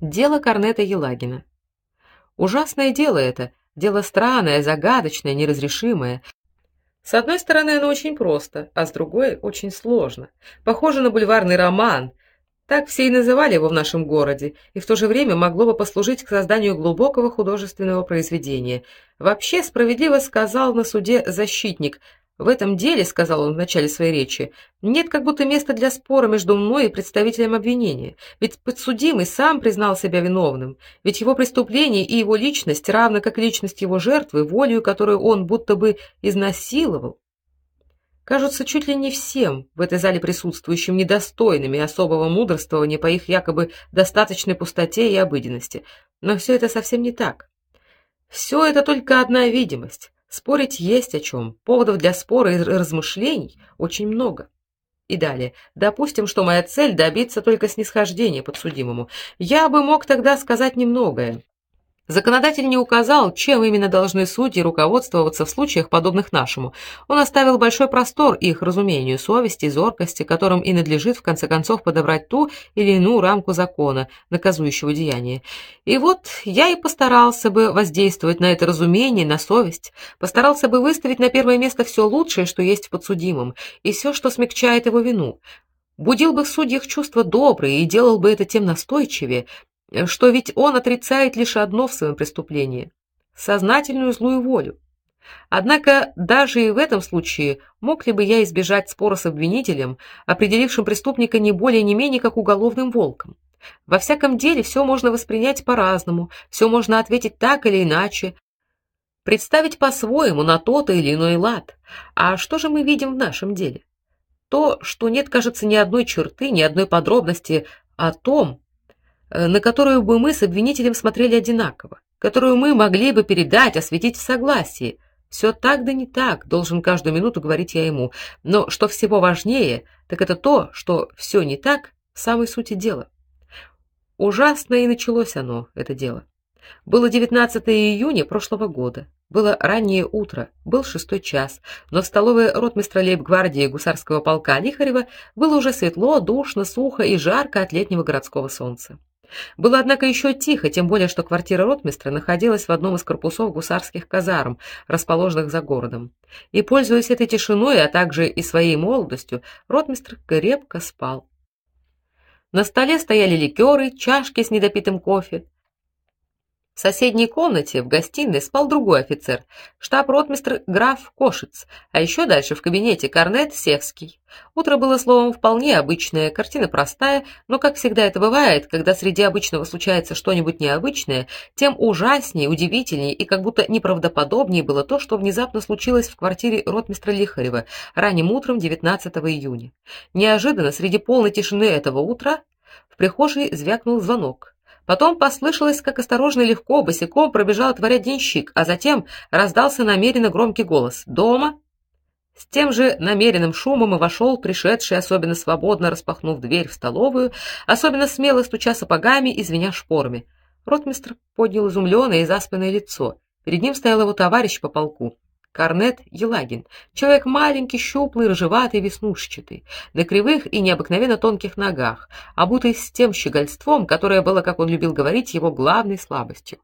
Дело Корнета Елагина. Ужасное дело это, дело странное, загадочное, неразрешимое. С одной стороны, оно очень просто, а с другой очень сложно. Похоже на бульварный роман. Так все и называли его в нашем городе, и в то же время могло бы послужить к созданию глубокого художественного произведения. Вообще справедливо сказал на суде защитник: в этом деле, сказал он в начале своей речи, нет как будто места для спора между мной и представителем обвинения. Ведь подсудимый сам признал себя виновным, ведь его преступление и его личность, равно как личность его жертвы, волею, которую он будто бы изнасиловал, кажутся чуть ли не всем в этой зале присутствующим недостойными особого мудрствования по их якобы достаточной пустоте и обыденности. Но все это совсем не так. Все это только одна видимость. Спорить есть о чем. Поводов для спора и размышлений очень много. И далее. Допустим, что моя цель добиться только снисхождения подсудимому. Я бы мог тогда сказать немногое. Законодатель не указал, чем именно должны судьи руководствоваться в случаях подобных нашему. Он оставил большой простор их разумению, совести и зоркости, которым и надлежит в конце концов подобрать ту или иную рамку закона, наказующего деяние. И вот я и постарался бы воздействовать на это разумение, на совесть, постарался бы выставить на первое место все лучшее, что есть в подсудимом, и все, что смягчает его вину будил бы в судьях чувства добрые и делал бы это тем настойчивее, что ведь он отрицает лишь одно в своем преступлении сознательную злую волю. Однако даже и в этом случае мог ли бы я избежать спора с обвинителем, определившим преступника не более не менее как уголовным волком? Во всяком деле все можно воспринять по-разному, все можно ответить так или иначе, представить по-своему на тот или иной лад. А что же мы видим в нашем деле? То, что нет, кажется, ни одной черты, ни одной подробности о том, на которую бы мы с обвинителем смотрели одинаково, которую мы могли бы передать, осветить в согласии. Все так да не так, должен каждую минуту говорить я ему. Но что всего важнее, так это то, что все не так в самой сути дела. Ужасно и началось оно, это дело. Было 19 июня прошлого года. Было раннее утро, был шестой час, но в столовой ротмистра лейб-гвардии гусарского полка Лихарева было уже светло, душно, сухо и жарко от летнего городского солнца. Было, однако, еще тихо, тем более, что квартира ротмистра находилась в одном из корпусов гусарских казарм, расположенных за городом. И, пользуясь этой тишиной, а также и своей молодостью, ротмистр крепко спал. На столе стояли ликеры, чашки с недопитым кофе, в соседней комнате, в гостиной, спал другой офицер, штаб-ротмистр граф Кошиц, а еще дальше в кабинете корнет Севский. Утро было словом вполне обычное, картина простая, но как всегда это бывает, когда среди обычного случается что-нибудь необычное, тем ужаснее, удивительнее и как будто неправдоподобнее было то, что внезапно случилось в квартире ротмистра Лихарева ранним утром 19 июня. Неожиданно среди полной тишины этого утра в прихожей звякнул звонок. Потом послышалось, как осторожно и легко босиком пробежал отворять денщик, а затем раздался намеренно громкий голос: "Дома?" С тем же намеренным шумом и вошел пришедший, особенно свободно распахнув дверь в столовую, особенно смело стуча сапогами и звеня шпорами. Ротмистр поднял изумленное и заспанное лицо. Перед ним стоял его товарищ по полку. Корнет Елагин, человек маленький, щуплый, рыжеватый, веснушчатый, на кривых и необыкновенно тонких ногах, обутый с тем щегольством, которое было, как он любил говорить, его главной слабостью.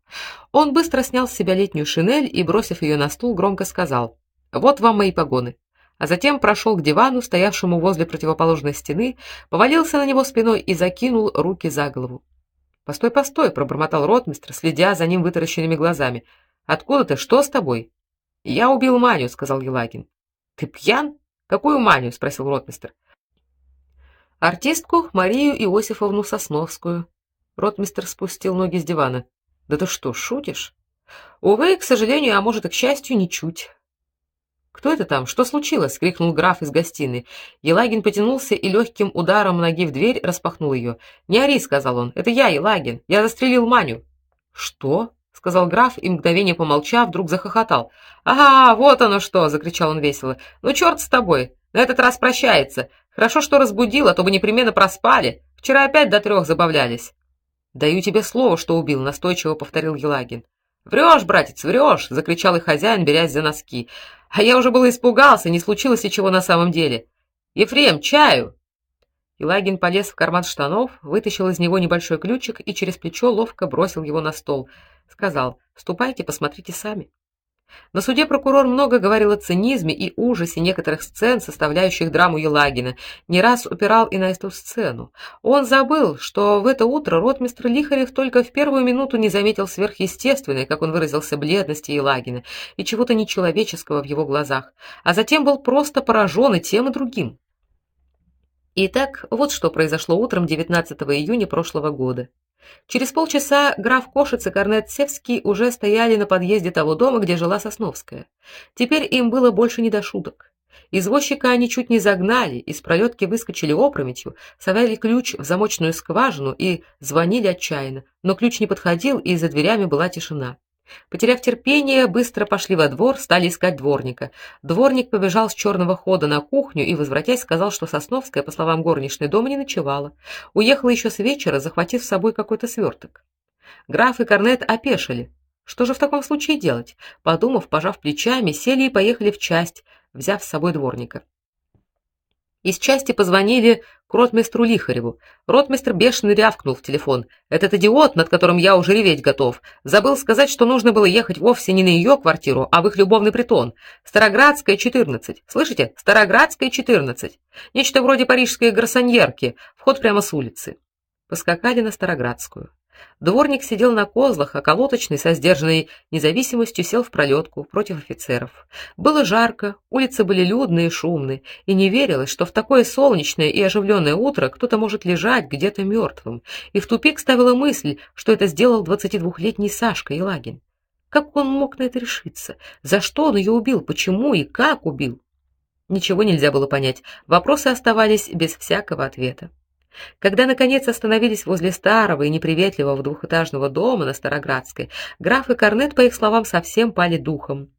Он быстро снял с себя летнюю шинель и, бросив ее на стул, громко сказал: "Вот вам мои погоны". А затем прошел к дивану, стоявшему возле противоположной стены, повалился на него спиной и закинул руки за голову. "Постой, постой", пробормотал ротмистр, следя за ним вытаращенными глазами. "Откуда ты? Что с тобой?" Я убил Маню, сказал Елагин. Ты пьян? Какую Маню? спросил ротмистр. Артистку Марию Иосифовну Сосновскую. Ротмистр спустил ноги с дивана. Да ты что, шутишь? Увы, к сожалению, а может и к счастью, ничуть. Кто это там? Что случилось? крикнул граф из гостиной. Елагин потянулся и легким ударом ноги в дверь распахнул ее. "Не ори", сказал он. "Это я, Елагин. Я застрелил Маню". "Что?" Сказал граф и мгновение помолчав, вдруг захохотал. "Ага, вот оно что", закричал он весело. "Ну черт с тобой. На этот раз прощается. Хорошо, что разбудил, а то бы непременно проспали. Вчера опять до трех забавлялись". "Даю тебе слово, что убил", настойчиво повторил Елагин. «Врешь, братец, врешь!» — закричал и хозяин, берясь за носки. А я уже было испугался, не случилось ли чего на самом деле. Ефрем, чаю. Елагин полез в карман штанов, вытащил из него небольшой ключик и через плечо ловко бросил его на стол. Сказал: "Ступайте, посмотрите сами". На суде прокурор много говорил о цинизме и ужасе некоторых сцен, составляющих драму Елагина, не раз упирал и на эту сцену. Он забыл, что в это утро ротмистр Лихарев только в первую минуту не заметил сверхъестественной, как он выразился, бледности Елагина и чего-то нечеловеческого в его глазах, а затем был просто поражен и тем и другим. Итак, вот что произошло утром 19 июня прошлого года. Через полчаса граф Кошиц и корнет Севский уже стояли на подъезде того дома, где жила Сосновская. Теперь им было больше не до шуток. Извозчика они чуть не загнали, из пролетки выскочили опрометью, совали ключ в замочную скважину и звонили отчаянно, но ключ не подходил, и за дверями была тишина. Потеряв терпение, быстро пошли во двор, стали искать дворника. Дворник побежал с черного хода на кухню и, возвратясь, сказал, что Сосновская, по словам горничной, дома не ночевала. Уехала еще с вечера, захватив с собой какой-то сверток. Граф и Корнет опешили. Что же в таком случае делать? Подумав, пожав плечами, сели и поехали в часть, взяв с собой дворника. Из части позвонили к ротмистру Лихареву. Ротмистр бешено рявкнул в телефон. Этот идиот, над которым я уже реветь готов, забыл сказать, что нужно было ехать вовсе не на ее квартиру, а в их любовный притон. Староградская, 14. Слышите? Староградская, 14. Нечто вроде парижской гарсоньерки. Вход прямо с улицы. Поскакали на Староградскую. Дворник сидел на козлах, а колоточный со сдержанной независимостью сел в пролетку против офицеров. Было жарко, улицы были людные и шумные, и не верилось, что в такое солнечное и оживленное утро кто-то может лежать где-то мертвым. И в тупик ставила мысль, что это сделал двадцатидвухлетний Сашка Елагин. Как он мог на это решиться? За что он ее убил? Почему и как убил? Ничего нельзя было понять. Вопросы оставались без всякого ответа. Когда наконец остановились возле старого и неприветливого двухэтажного дома на Староградской, граф и Корнет, по их словам, совсем пали духом.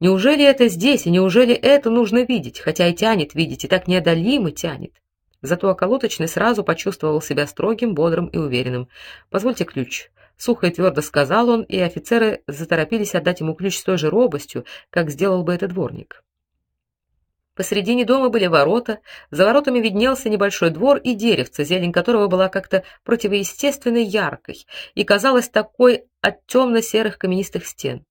Неужели это здесь, и неужели это нужно видеть, хотя и тянет видеть, и так неодолимо тянет? Зато околоточный сразу почувствовал себя строгим, бодрым и уверенным. Позвольте ключ, сухо и твердо сказал он, и офицеры заторопились отдать ему ключ с той же робостью, как сделал бы этот дворник. Посредине дома были ворота, за воротами виднелся небольшой двор и деревце, зелень которого была как-то противоестественно яркой и казалась такой от темно серых каменистых стен.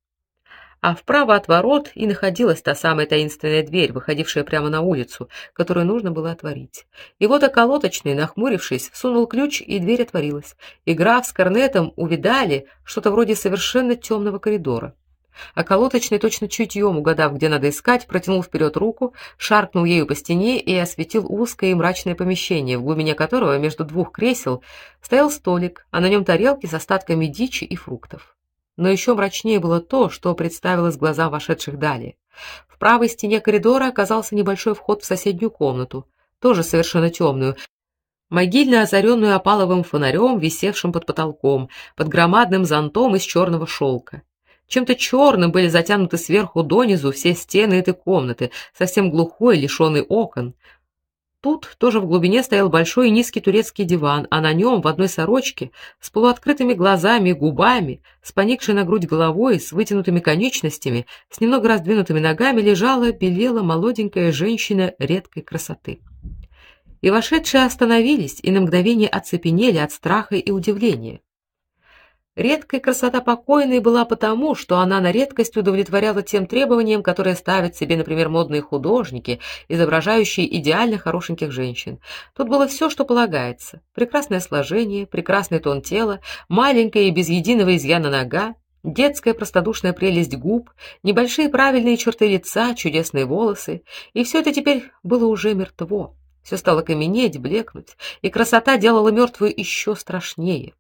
А вправо от ворот и находилась та самая таинственная дверь, выходившая прямо на улицу, которую нужно было отворить. И вот околоточный, нахмурившись, сунул ключ, и дверь отворилась. И граф с корнетом увидали что-то вроде совершенно темного коридора. А колоточный, точно чутьем угадав, где надо искать, протянул вперед руку, шаркнул ею по стене и осветил узкое и мрачное помещение, в глубине которого между двух кресел стоял столик, а на нем тарелки с остатками дичи и фруктов. Но еще мрачнее было то, что представилось глазам вошедших далее. В правой стене коридора оказался небольшой вход в соседнюю комнату, тоже совершенно темную, могильно озаренную опаловым фонарем, висевшим под потолком, под громадным зонтом из черного шелка. Чем-то черным были затянуты сверху донизу все стены этой комнаты, совсем глухой, лишенный окон. Тут тоже в глубине стоял большой и низкий турецкий диван, а на нем в одной сорочке, с полуоткрытыми глазами и губами, с поникшей на грудь головой, с вытянутыми конечностями, с немного раздвинутыми ногами лежала, белела молоденькая женщина редкой красоты. И вошедшие остановились и на мгновение оцепенели от страха и удивления. Редкая красота покойной была потому, что она на редкость удовлетворяла тем требованиям, которые ставят себе, например, модные художники, изображающие идеально хорошеньких женщин. Тут было все, что полагается: прекрасное сложение, прекрасный тон тела, маленькая и без единого изъяна нога, детская простодушная прелесть губ, небольшие правильные черты лица, чудесные волосы, и все это теперь было уже мертво. Все стало каменеть, блекнуть, и красота делала мертвую еще страшнее.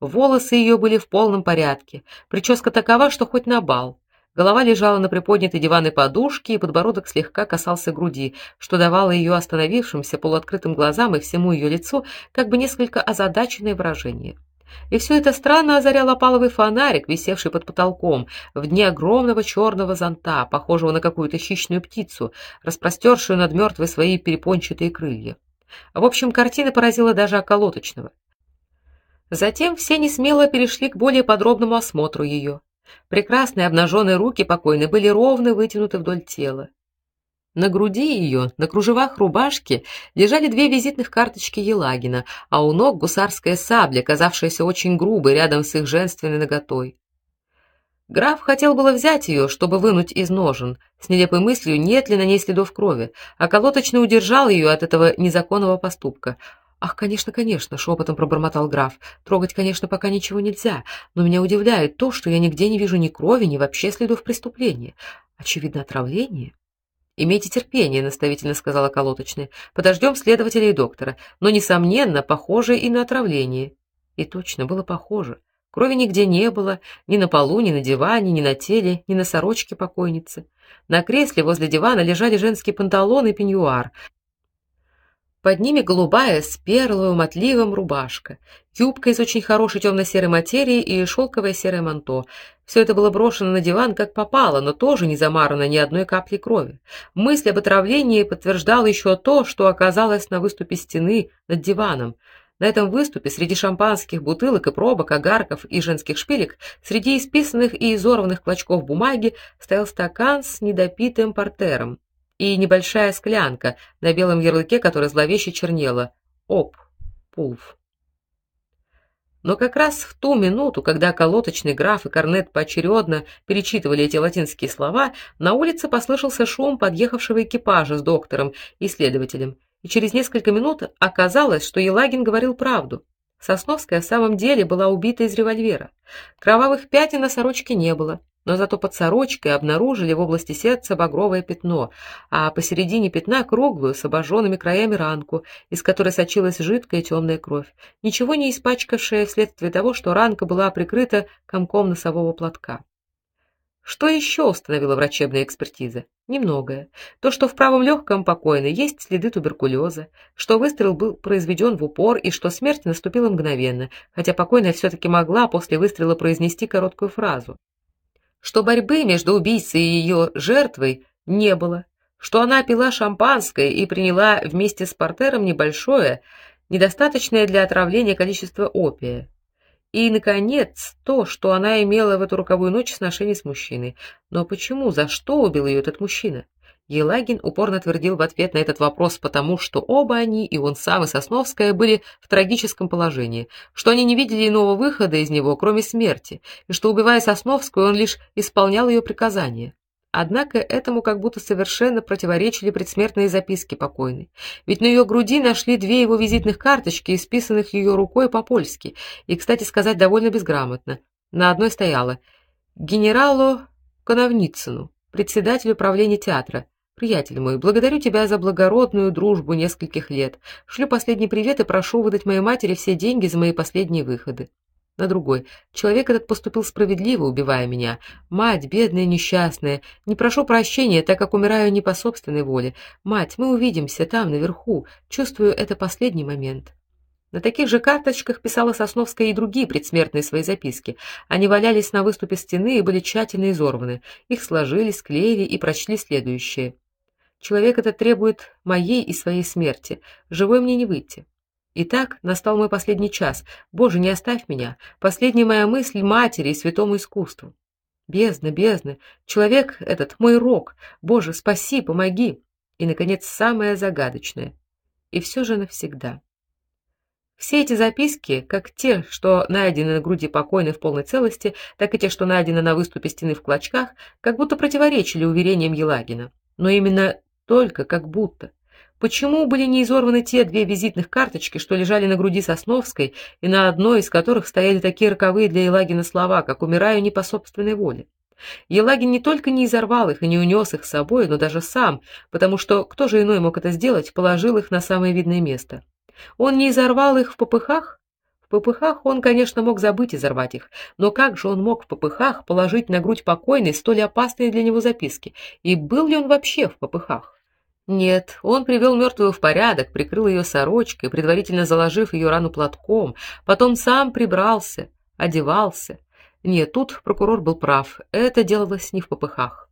Волосы ее были в полном порядке, прическа такова, что хоть на бал. Голова лежала на приподнятой диванной подушке, и подбородок слегка касался груди, что давало ее остановившимся полуоткрытым глазам и всему ее лицу как бы несколько озадаченное выражение. И все это странно озарял опаловый фонарик, висевший под потолком, в дне огромного черного зонта, похожего на какую-то хищную птицу, распростершую над мертвой свои перепончатые крылья. В общем, картина поразила даже околоточного. Затем все несмело перешли к более подробному осмотру ее. Прекрасные обнаженные руки покойной были ровно вытянуты вдоль тела. На груди ее, на кружевах рубашки, лежали две визитных карточки Елагина, а у ног гусарская сабля, казавшаяся очень грубой рядом с их женственной наготой. Граф хотел было взять ее, чтобы вынуть из ножен, с нелепой мыслью, нет ли на ней следов крови, а колоточный удержал ее от этого незаконного поступка. Ах, конечно, конечно, шепотом пробормотал граф. Трогать, конечно, пока ничего нельзя, но меня удивляет то, что я нигде не вижу ни крови, ни вообще следов преступления. Очевидно, отравление. Имейте терпение, наставительно сказала колоточная. Подождем следователя и доктора, но несомненно, похоже и на отравление. И точно было похоже. Крови нигде не было, ни на полу, ни на диване, ни на теле, ни на сорочке покойницы. На кресле возле дивана лежали женские панталоны и пеньюар. Под ними голубая с перловым отливом рубашка, юбка из очень хорошей темно-серой материи и шелковое серое манто. Все это было брошено на диван как попало, но тоже не замарано ни одной капли крови. Мысль об отравлении подтверждала еще то, что оказалось на выступе стены над диваном. На этом выступе среди шампанских бутылок и пробок, огарков и женских шпилек, среди исписанных и изорванных клочков бумаги стоял стакан с недопитым портером и небольшая склянка, на белом ярлыке которой зловеще чернела «Оп, Пулф». Но как раз в ту минуту, когда колоточный граф и корнет поочередно перечитывали эти латинские слова, на улице послышался шум подъехавшего экипажа с доктором и следователем, и через несколько минут оказалось, что Елагин говорил правду. Сосновская в самом деле была убита из револьвера. Кровавых пятен на сорочке не было но зато под сорочкой обнаружили в области сердца багровое пятно, а посередине пятна круглую с обожженными краями ранку, из которой сочилась жидкая темная кровь, ничего не испачкавшая вследствие того, что ранка была прикрыта комком носового платка. Что еще установила врачебная экспертиза? Немногое. То, что в правом легком покойной есть следы туберкулеза, что выстрел был произведен в упор и что смерть наступила мгновенно, хотя покойная все таки могла после выстрела произнести короткую фразу что борьбы между убийцей и ее жертвой не было, что она пила шампанское и приняла вместе с портером небольшое, недостаточное для отравления количество опия. И наконец, то, что она имела в эту роковую ночь сношение с мужчиной. Но почему, за что убил ее этот мужчина? Елагин упорно твердил в ответ на этот вопрос, потому что оба они, и он сам, и Сосновская, были в трагическом положении, что они не видели иного выхода из него, кроме смерти, и что, убивая Сосновскую, он лишь исполнял ее приказания. Однако этому как будто совершенно противоречили предсмертные записки покойной. Ведь на ее груди нашли две его визитных карточки, исписанных ее рукой по-польски, и, кстати сказать, довольно безграмотно. На одной стояло «Генералу Коновницыну, председателю правления театра, Приятель мой, благодарю тебя за благородную дружбу нескольких лет. Шлю последний привет и прошу выдать моей матери все деньги за мои последние выходы. На другой. Человек этот поступил справедливо, убивая меня. Мать, бедная несчастная, не прошу прощения, так как умираю не по собственной воле. Мать, мы увидимся там наверху. Чувствую это последний момент. На таких же карточках писала Сосновская и другие предсмертные свои записки. Они валялись на выступе стены и были тщательно изорваны. Их сложили, склеили и прочли следующее: Человек этот требует моей и своей смерти. Живой мне не выйти. Итак, настал мой последний час. Боже, не оставь меня. Последняя моя мысль матери и святому искусству. Бездна, бездна. Человек этот мой рок. Боже, спаси, помоги. И наконец, самое загадочное. И все же навсегда. Все эти записки, как те, что найдены на груди покойной в полной целости, так и те, что найдены на выступе стены в клочках, как будто противоречили уверениям Елагина. Но именно только как будто. Почему были не изорваны те две визитных карточки, что лежали на груди Сосновской, и на одной из которых стояли такие роковые для Елагина слова, как «умираю не по собственной воле»? Елагин не только не изорвал их и не унес их с собой, но даже сам, потому что кто же иной мог это сделать, положил их на самое видное место. Он не изорвал их в попыхах? В попыхах он, конечно, мог забыть изорвать их, но как же он мог в попыхах положить на грудь покойной столь опасные для него записки? И был ли он вообще в попыхах? Нет, он привел мертвую в порядок, прикрыл ее сорочкой, предварительно заложив ее рану платком, потом сам прибрался, одевался. Нет, тут прокурор был прав. Это делалось не в попыхах.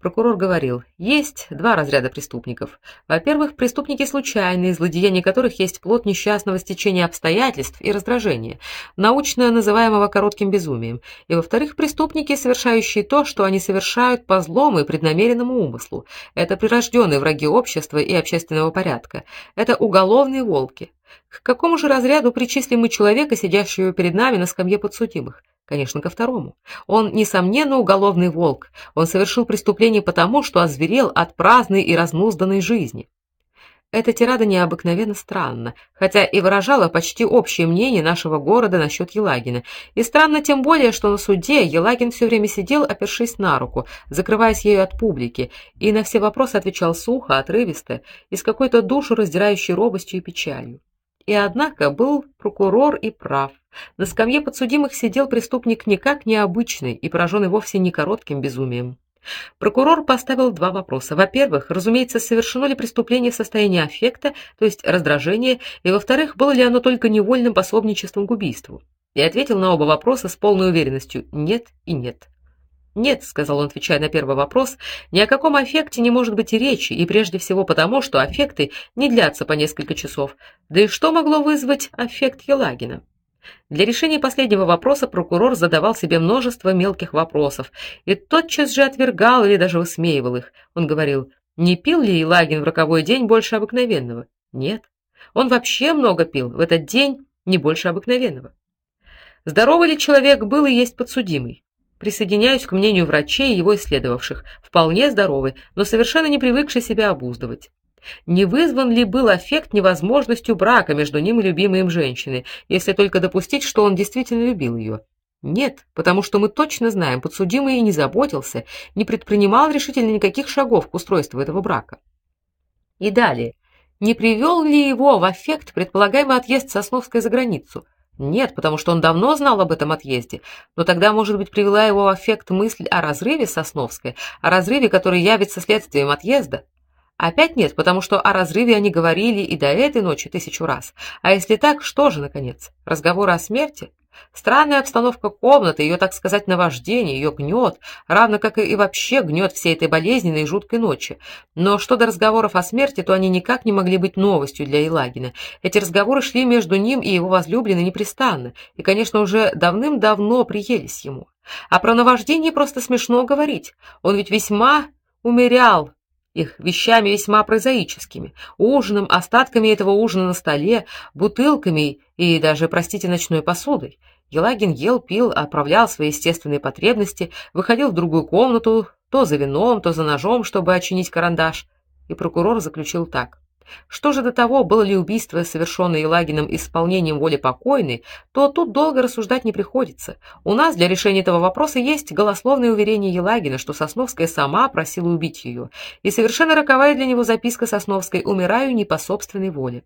Прокурор говорил: "Есть два разряда преступников. Во-первых, преступники случайные, злодеяния которых есть плод несчастного стечения обстоятельств и раздражения. научно называемого коротким безумием, и во-вторых, преступники, совершающие то, что они совершают по злому и преднамеренному умыслу. Это прирожденные враги общества и общественного порядка. Это уголовные волки. К какому же разряду причислим мы человека, сидящего перед нами на скамье подсудимых? Конечно, ко второму. Он несомненно уголовный волк. Он совершил преступление потому, что озверел от праздной и разнузданной жизни. Эта тирада необыкновенно странна, хотя и выражала почти общее мнение нашего города насчет Елагина. И странно тем более, что на суде Елагин все время сидел, опершись на руку, закрываясь ею от публики, и на все вопросы отвечал сухо, отрывисто и с какой-то душу раздирающей робостью и печалью. И однако был прокурор и прав. На скамье подсудимых сидел преступник никак не обычный и пораженный вовсе не коротким безумием. Прокурор поставил два вопроса. Во-первых, разумеется, совершено ли преступление в состоянии аффекта, то есть раздражения, и во-вторых, было ли оно только невольным пособничеством к убийству. И ответил на оба вопроса с полной уверенностью: нет и нет. Нет, сказал он, отвечая на первый вопрос, ни о каком аффекте не может быть и речи, и прежде всего потому, что аффекты не длятся по несколько часов. Да и что могло вызвать аффект Елагина? Для решения последнего вопроса прокурор задавал себе множество мелких вопросов и тотчас же отвергал или даже высмеивал их. Он говорил: "Не пил ли Елагин в роковой день больше обыкновенного?" "Нет. Он вообще много пил в этот день, не больше обыкновенного." Здоровый ли человек был и есть подсудимый? Присоединяюсь к мнению врачей и его исследовавших. Вполне здоровый, но совершенно не привыкший себя обуздывать. Не вызван ли был эффект невозможностью брака между ним и любимой им женщиной, если только допустить, что он действительно любил ее? Нет, потому что мы точно знаем, подсудимый и не заботился, не предпринимал решительно никаких шагов к устройству этого брака. И далее. Не привел ли его в эффект предполагаемый отъезд Сосновской за границу? Нет, потому что он давно знал об этом отъезде, но тогда, может быть, привела его в эффект мысль о разрыве Сосновской, о разрыве, который явится следствием отъезда. Опять нет, потому что о разрыве они говорили и до этой ночи тысячу раз. А если так, что же наконец? Разговоры о смерти? Странная обстановка комнаты, ее, так сказать, наваждение, ее гнет, равно как и вообще гнет всей этой болезненной и жуткой ночи. Но что до разговоров о смерти, то они никак не могли быть новостью для Елагина. Эти разговоры шли между ним и его возлюбленной непрестанно, и, конечно, уже давным-давно приелись ему. А про наваждение просто смешно говорить. Он ведь весьма умерял их вещами весьма прозаическими, ужином, остатками этого ужина на столе, бутылками и даже, простите, ночной посудой. Елагин ел, пил, отправлял свои естественные потребности, выходил в другую комнату, то за вином, то за ножом, чтобы очинить карандаш. И прокурор заключил так: что же до того, было ли убийство, совершенное Елагиным исполнением воли покойной, то тут долго рассуждать не приходится. У нас для решения этого вопроса есть голословное уверение Елагина, что Сосновская сама просила убить ее, и совершенно роковая для него записка Сосновской «Умираю не по собственной воле».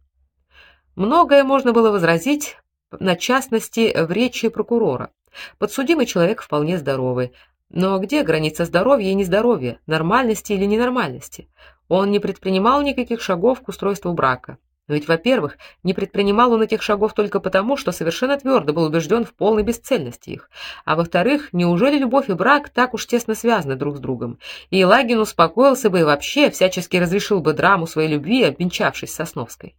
Многое можно было возразить, на частности, в речи прокурора. Подсудимый человек вполне здоровый, но где граница здоровья и нездоровья, нормальности или ненормальности? Он не предпринимал никаких шагов к устройству брака. Ведь, во-первых, не предпринимал он этих шагов только потому, что совершенно твердо был убежден в полной бесцельности их. А во-вторых, неужели любовь и брак так уж тесно связаны друг с другом? И Елагин успокоился бы и вообще всячески разрешил бы драму своей любви, обвенчавшись с Сосновской.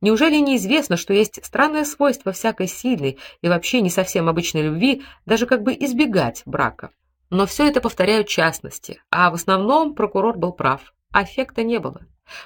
Неужели неизвестно, что есть странное свойство всякой сильной и вообще не совсем обычной любви даже как бы избегать брака? Но все это повторяют частности, а в основном прокурор был прав. Аффекта не было.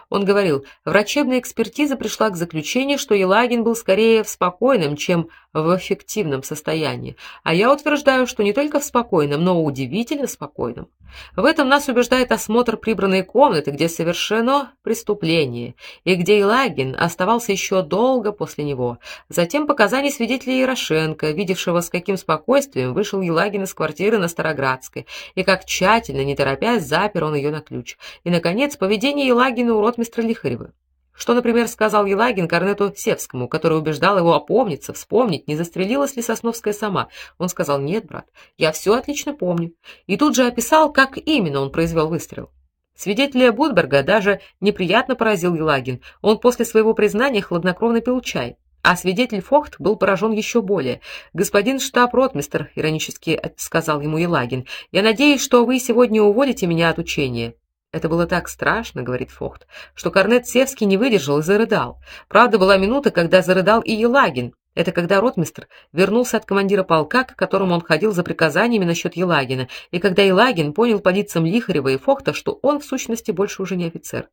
Он говорил: "Врачебная экспертиза пришла к заключению, что Елагин был скорее в спокойном, чем в эффективном состоянии, а я утверждаю, что не только в спокойном, но удивительно спокойном. В этом нас убеждает осмотр прибранной комнаты, где совершено преступление, и где Елагин оставался еще долго после него. Затем показания свидетеля Ярошенко, видевшего, с каким спокойствием вышел Елагин из квартиры на Староградской, и как тщательно, не торопясь, запер он ее на ключ. И наконец, поведение Елагина у ротмистра Лихарева. Что, например, сказал Елагин корнету Севскому, который убеждал его опомниться, вспомнить, не застрелилась ли Сосновская сама. Он сказал: "Нет, брат, я все отлично помню". И тут же описал, как именно он произвел выстрел. Свидетеля Будберга даже неприятно поразил Елагин. Он после своего признания хладнокровно пил чай. А свидетель Фохт был поражен еще более. "Господин штаб-ротмистр", иронически сказал ему Елагин. "Я надеюсь, что вы сегодня уволите меня от учения". Это было так страшно, говорит Фохт, что Корнет Севский не выдержал и зарыдал. Правда, была минута, когда зарыдал и Елагин. Это когда ротмистр вернулся от командира полка, к которому он ходил за приказаниями насчет Елагина, и когда Елагин понял по лицам Лихарева и Фохта, что он в сущности больше уже не офицер.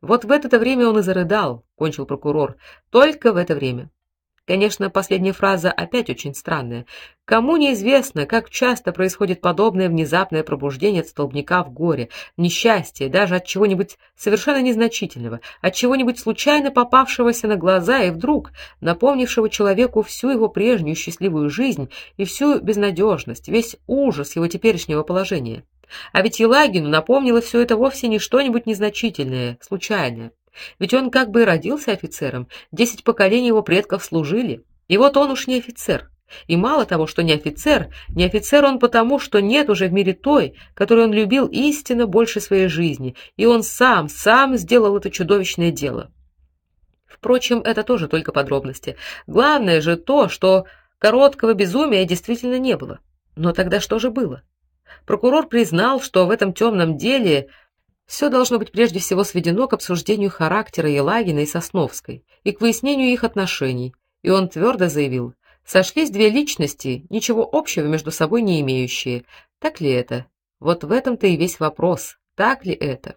Вот в это время он и зарыдал, кончил прокурор. Только в это время. Конечно, последняя фраза опять очень странная. Кому неизвестно, как часто происходит подобное внезапное пробуждение от столбняка в горе, несчастье, даже от чего-нибудь совершенно незначительного, от чего-нибудь случайно попавшегося на глаза и вдруг напомнившего человеку всю его прежнюю счастливую жизнь и всю безнадежность, весь ужас его теперешнего положения. А ведь Елагину напомнило все это вовсе не что-нибудь незначительное, случайное. Ведь он как бы и родился офицером, десять поколений его предков служили. И вот он уж не офицер. И мало того, что не офицер, не офицер он потому, что нет уже в мире той, которую он любил истинно больше своей жизни, и он сам, сам сделал это чудовищное дело. Впрочем, это тоже только подробности. Главное же то, что короткого безумия действительно не было. Но тогда что же было? Прокурор признал, что в этом темном деле все должно быть прежде всего сведено к обсуждению характера Елагина и Сосновской и к выяснению их отношений, и он твердо заявил: сошлись две личности, ничего общего между собой не имеющие. Так ли это? Вот в этом-то и весь вопрос. Так ли это?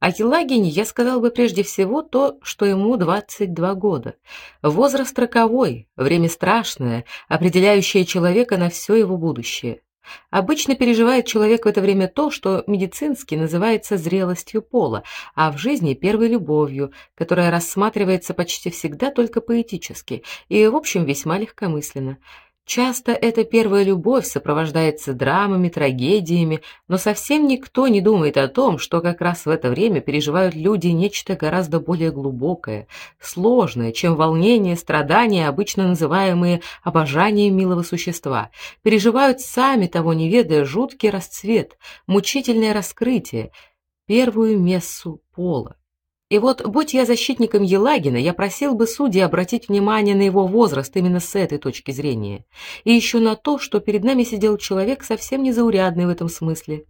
О Елагине я сказал бы прежде всего то, что ему 22 года. Возраст роковой, время страшное, определяющее человека на все его будущее. Обычно переживает человек в это время то, что медицински называется зрелостью пола, а в жизни первой любовью, которая рассматривается почти всегда только поэтически и в общем весьма легкомысленно. Часто эта первая любовь сопровождается драмами, трагедиями, но совсем никто не думает о том, что как раз в это время переживают люди нечто гораздо более глубокое, сложное, чем волнение, страдания, обычно называемые обожанием милого существа. Переживают сами того не ведая жуткий расцвет, мучительное раскрытие, первую мессу пола. И вот, будь я защитником Елагина, я просил бы судей обратить внимание на его возраст именно с этой точки зрения, и еще на то, что перед нами сидел человек совсем незаурядный в этом смысле.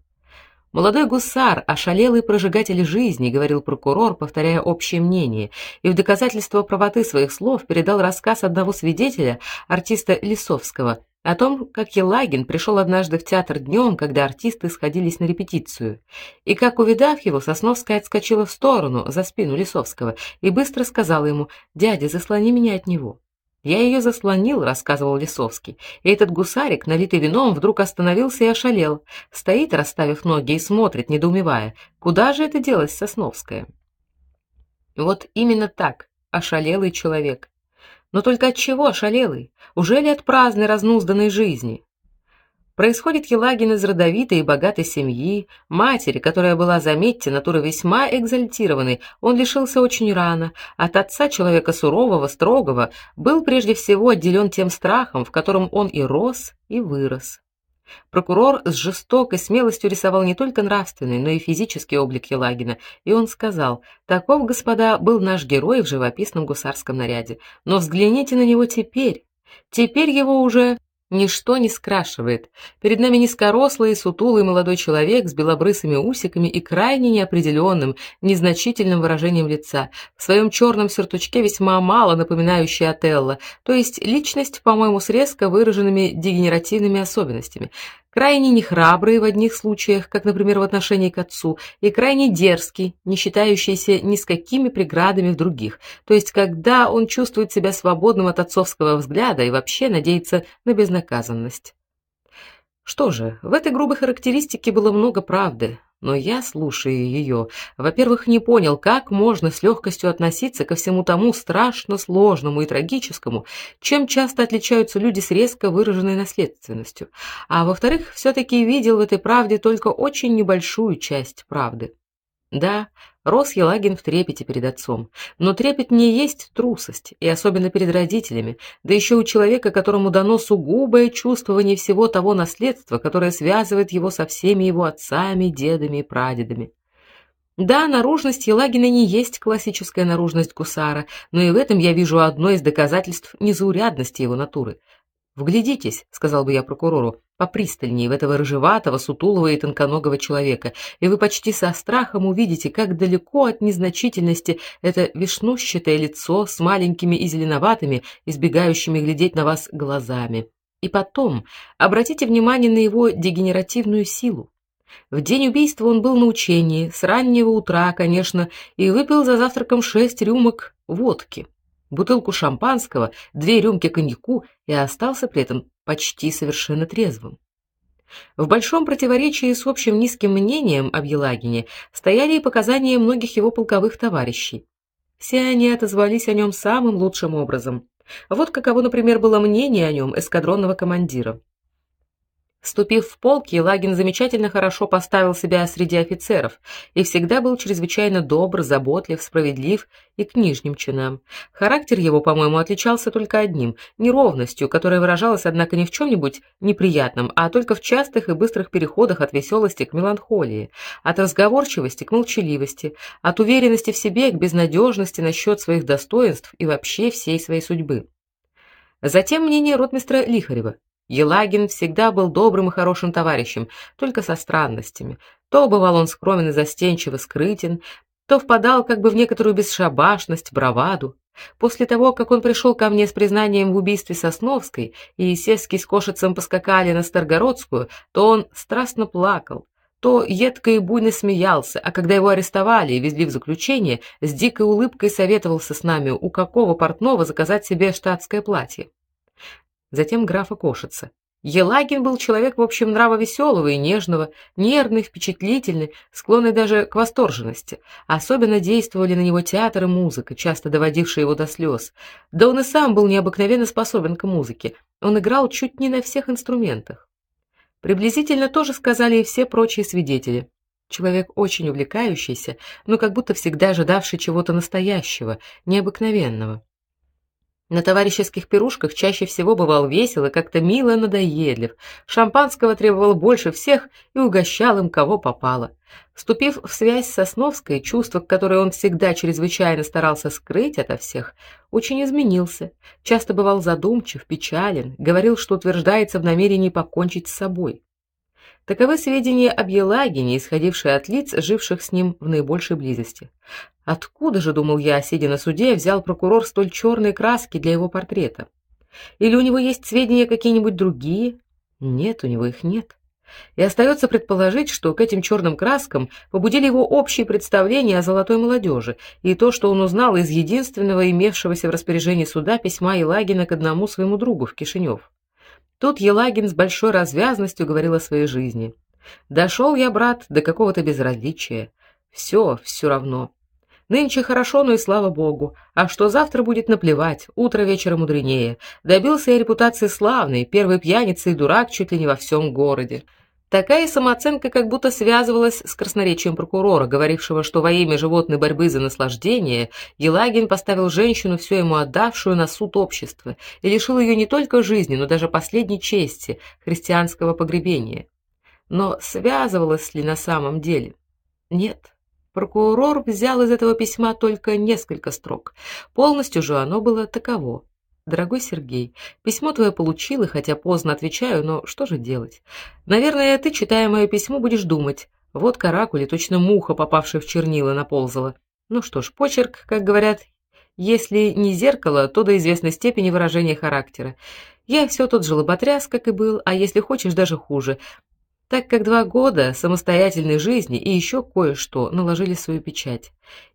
Молодой гусар, ошалелый прожигатель жизни, говорил прокурор, повторяя общее мнение, и в доказательство правоты своих слов передал рассказ одного свидетеля, артиста Лисовского, о том, как Елагин пришел однажды в театр днем, когда артисты сходились на репетицию, и как, увидав его, Сосновская отскочила в сторону, за спину Лисовского, и быстро сказала ему «Дядя, заслони меня от него». «Я ее заслонил», — рассказывал Лисовский, и этот гусарик, налитый вином, вдруг остановился и ошалел, стоит, расставив ноги, и смотрит, недоумевая, куда же это делась Сосновская. Вот именно так, ошалелый человек. Но только от чего ошалелый? Уже ли от праздной разнузданной жизни? Происходит Елагин из родовитой и богатой семьи, матери, которая была, заметьте, натуры весьма экзальтированной, он лишился очень рано, от отца человека сурового, строгого, был прежде всего отделен тем страхом, в котором он и рос, и вырос. Прокурор с жестокой смелостью рисовал не только нравственный, но и физический облик Елагина, и он сказал: "Таков, господа, был наш герой в живописном гусарском наряде. Но взгляните на него теперь. Теперь его уже ничто не скрашивает. Перед нами низкорослый, сутулый молодой человек с белобрысыми усиками и крайне неопределенным, незначительным выражением лица, в своем черном сюртучке весьма мало напоминающий Отелло, то есть личность, по-моему, с резко выраженными дегенеративными особенностями крайне нехрабрый в одних случаях, как, например, в отношении к отцу, и крайне дерзкий, не считающийся ни с какими преградами в других. То есть, когда он чувствует себя свободным от отцовского взгляда и вообще надеется на безнаказанность. Что же, в этой грубой характеристике было много правды, но я, слушая ее, во-первых, не понял, как можно с легкостью относиться ко всему тому страшно сложному и трагическому, чем часто отличаются люди с резко выраженной наследственностью. А во-вторых, все таки видел в этой правде только очень небольшую часть правды. Да, рос Елагин в трепете перед отцом, но трепет не есть трусость, и особенно перед родителями, да еще у человека, которому дано сугубое чувствование всего того наследства, которое связывает его со всеми его отцами, дедами и прадедами. Да, наружность Елагина не есть классическая наружность гусара, но и в этом я вижу одно из доказательств незаурядности его натуры. Вглядитесь, сказал бы я прокурору, попристальнее в этого рыжеватого, сутулого и тонконогого человека, и вы почти со страхом увидите, как далеко от незначительности это вишнущатое лицо с маленькими и зеленоватыми, избегающими глядеть на вас глазами. И потом обратите внимание на его дегенеративную силу. В день убийства он был на учении, с раннего утра, конечно, и выпил за завтраком шесть рюмок водки бутылку шампанского, две рюмки коньяку и остался при этом почти совершенно трезвым. В большом противоречии с общим низким мнением об Елагине стояли и показания многих его полковых товарищей. Все они отозвались о нем самым лучшим образом. Вот каково, например, было мнение о нем эскадронного командира. Вступив в полк, Елагин замечательно хорошо поставил себя среди офицеров и всегда был чрезвычайно добр, заботлив, справедлив и к нижним чинам. Характер его, по-моему, отличался только одним неровностью, которая выражалась однако не в чем нибудь неприятном, а только в частых и быстрых переходах от веселости к меланхолии, от разговорчивости к молчаливости, от уверенности в себе к безнадежности насчет своих достоинств и вообще всей своей судьбы. Затем мнение ротмистра Лихарева. Елагин всегда был добрым и хорошим товарищем, только со странностями. То бывал он скромен и застенчиво скрытен, то впадал как бы в некоторую бесшабашность, браваду. После того, как он пришел ко мне с признанием в убийстве Сосновской, и Севский с Кошицем поскакали на Старгородскую, то он страстно плакал, то едко и буйно смеялся, а когда его арестовали и везли в заключение, с дикой улыбкой советовался с нами, у какого портного заказать себе штатское платье затем графа Кошица. Елагин был человек, в общем, нрава веселого и нежного, нервный, впечатлительный, склонный даже к восторженности. Особенно действовали на него театр и музыка, часто доводившие его до слез. Да он и сам был необыкновенно способен к музыке. Он играл чуть не на всех инструментах. Приблизительно то же сказали и все прочие свидетели. Человек очень увлекающийся, но как будто всегда ожидавший чего-то настоящего, необыкновенного. На товарищеских пирушках чаще всего бывал весел и как-то мило надоедлив. Шампанского требовал больше всех и угощал им кого попало. Вступив в связь с Сосновской, чувство, которое он всегда чрезвычайно старался скрыть ото всех, очень изменился. Часто бывал задумчив, печален, говорил, что утверждается в намерении покончить с собой. Таковы сведения об Елагине, исходившие от лиц, живших с ним в наибольшей близости. Откуда же, думал я, сидя на суде, взял прокурор столь черные краски для его портрета? Или у него есть сведения какие-нибудь другие? Нет, у него их нет. И остается предположить, что к этим черным краскам побудили его общие представления о золотой молодежи и то, что он узнал из единственного имевшегося в распоряжении суда письма Елагина к одному своему другу в Кишинев. Тут Елагин с большой развязностью говорил о своей жизни. Дошел я, брат, до какого-то безразличия. Все, все равно. Нынче хорошо, но и слава богу. А что завтра будет наплевать, утро вечера мудренее. Добился я репутации славной, первый пьяница и дурак чуть ли не во всем городе. Такая самооценка как будто связывалась с красноречием прокурора, говорившего, что во имя животной борьбы за наслаждение Елагин поставил женщину, все ему отдавшую, на суд общества и лишил ее не только жизни, но даже последней чести христианского погребения. Но связывалось ли на самом деле? Нет. Прокурор взял из этого письма только несколько строк. Полностью же оно было таково: Дорогой Сергей, письмо твое получил, и хотя поздно отвечаю, но что же делать? Наверное, ты, читая мое письмо, будешь думать: вот каракули, точно муха, попавшая в чернила, наползала. Ну что ж, почерк, как говорят, если не зеркало, то до известной степени выражение характера. Я все тот же лоботряс, как и был, а если хочешь, даже хуже. Так как два года самостоятельной жизни и еще кое-что наложили свою печать.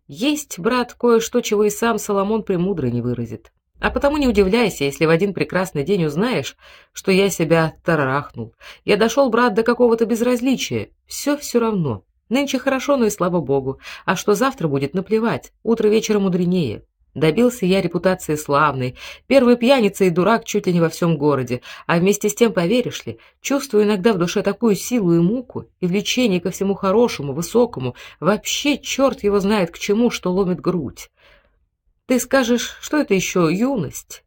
Есть, брат, кое-что, чего и сам Соломон премудрый не выразит. А потому не удивляйся, если в один прекрасный день узнаешь, что я себя тарахнул. Я дошел, брат, до какого-то безразличия. Все все равно. Нынче хорошо, но и слава богу. А что завтра будет, наплевать. Утро вечера мудренее. Добился я репутации славной, первый пьяница и дурак чуть ли не во всем городе, а вместе с тем, поверишь ли, чувствую иногда в душе такую силу и муку, и влечение ко всему хорошему, высокому, вообще черт его знает к чему, что ломит грудь. Ты скажешь, что это еще юность?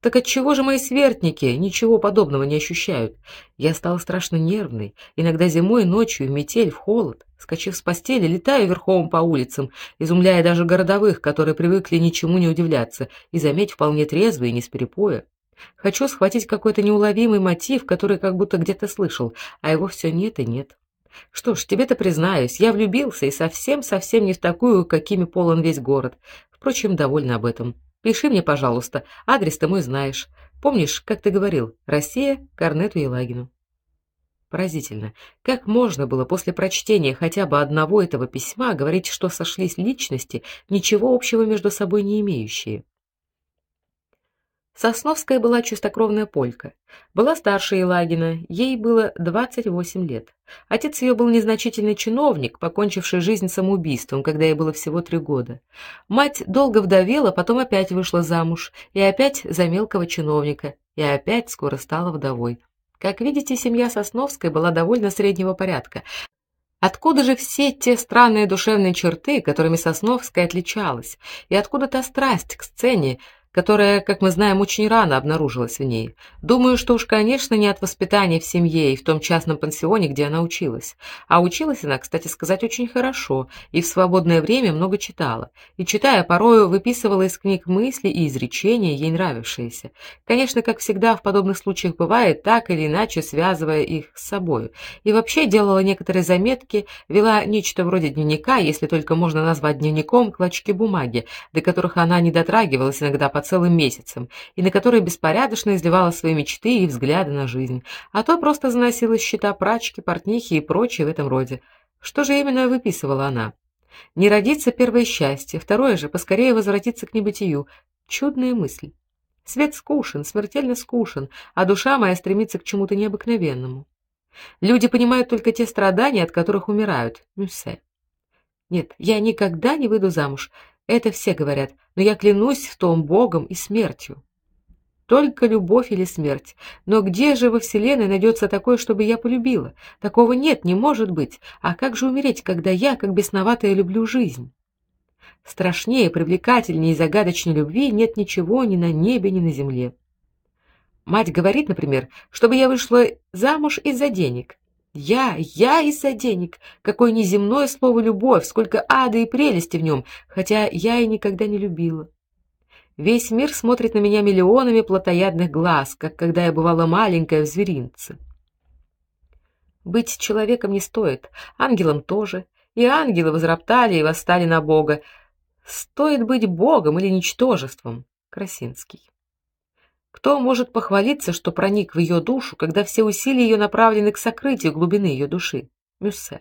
Так от чего же мои сверстники ничего подобного не ощущают? Я стала страшно нервной, иногда зимой ночью в метель, в холод, скачив с постели, летаю верхом по улицам, изумляя даже городовых, которые привыкли ничему не удивляться, и заметь, вполне трезвые, не с перепоя. Хочу схватить какой-то неуловимый мотив, который как будто где-то слышал, а его все нет и нет. Что ж, тебе-то признаюсь, я влюбился и совсем-совсем не в такую, какими полон весь город. Впрочем, довольна об этом. Пиши мне, пожалуйста, адрес ты мой знаешь. Помнишь, как ты говорил? Россия, Корнету Елагину. Поразительно, как можно было после прочтения хотя бы одного этого письма говорить, что сошлись личности, ничего общего между собой не имеющие. Сосновская была чистокровная полька. Была старше Елагина, ей было 28 лет. Отец ее был незначительный чиновник, покончивший жизнь самоубийством, когда ей было всего три года. Мать долго вдовела, потом опять вышла замуж, и опять за мелкого чиновника, и опять скоро стала вдовой. Как видите, семья Сосновской была довольно среднего порядка. Откуда же все те странные душевные черты, которыми Сосновская отличалась, и откуда та страсть к сцене, которая, как мы знаем, очень рано обнаружилась в ней. Думаю, что уж, конечно, не от воспитания в семье и в том частном пансионе, где она училась. А училась она, кстати сказать, очень хорошо и в свободное время много читала. И читая, порою выписывала из книг мысли и изречения, ей нравившиеся. Конечно, как всегда в подобных случаях бывает, так или иначе связывая их с собой. И вообще делала некоторые заметки, вела нечто вроде дневника, если только можно назвать дневником клочки бумаги, до которых она не дотрагивалась иногда по целым месяцам, и на которые беспорядочно изливала свои мечты и взгляды на жизнь, а то просто заносила счета прачки, портнихи и прочее в этом роде. Что же именно выписывала она? Не родиться первое счастье, второе же поскорее возвратиться к небытию. Чудная мысль. Свет скучен, смертельно скучен, а душа моя стремится к чему-то необыкновенному. Люди понимают только те страдания, от которых умирают. Мюссе. Нет, я никогда не выйду замуж. Это все говорят, но я клянусь в том Богом и смертью. Только любовь или смерть. Но где же во вселенной найдется такое, чтобы я полюбила? Такого нет, не может быть. А как же умереть, когда я, как бесноватая, люблю жизнь? Страшнее, привлекательнее и загадочнее любви нет ничего ни на небе, ни на земле. Мать говорит, например, чтобы я вышла замуж из-за денег. Я, я из-за денег. Какое неземное слово любовь, сколько ада и прелести в нем, хотя я и никогда не любила. Весь мир смотрит на меня миллионами плотоядных глаз, как когда я бывала маленькая в зверинце. Быть человеком не стоит, ангелом тоже. И ангелы возроптали и восстали на Бога. Стоит быть богом или ничтожеством. Красинский. Кто может похвалиться, что проник в ее душу, когда все усилия ее направлены к сокрытию глубины ее души? Мюссе.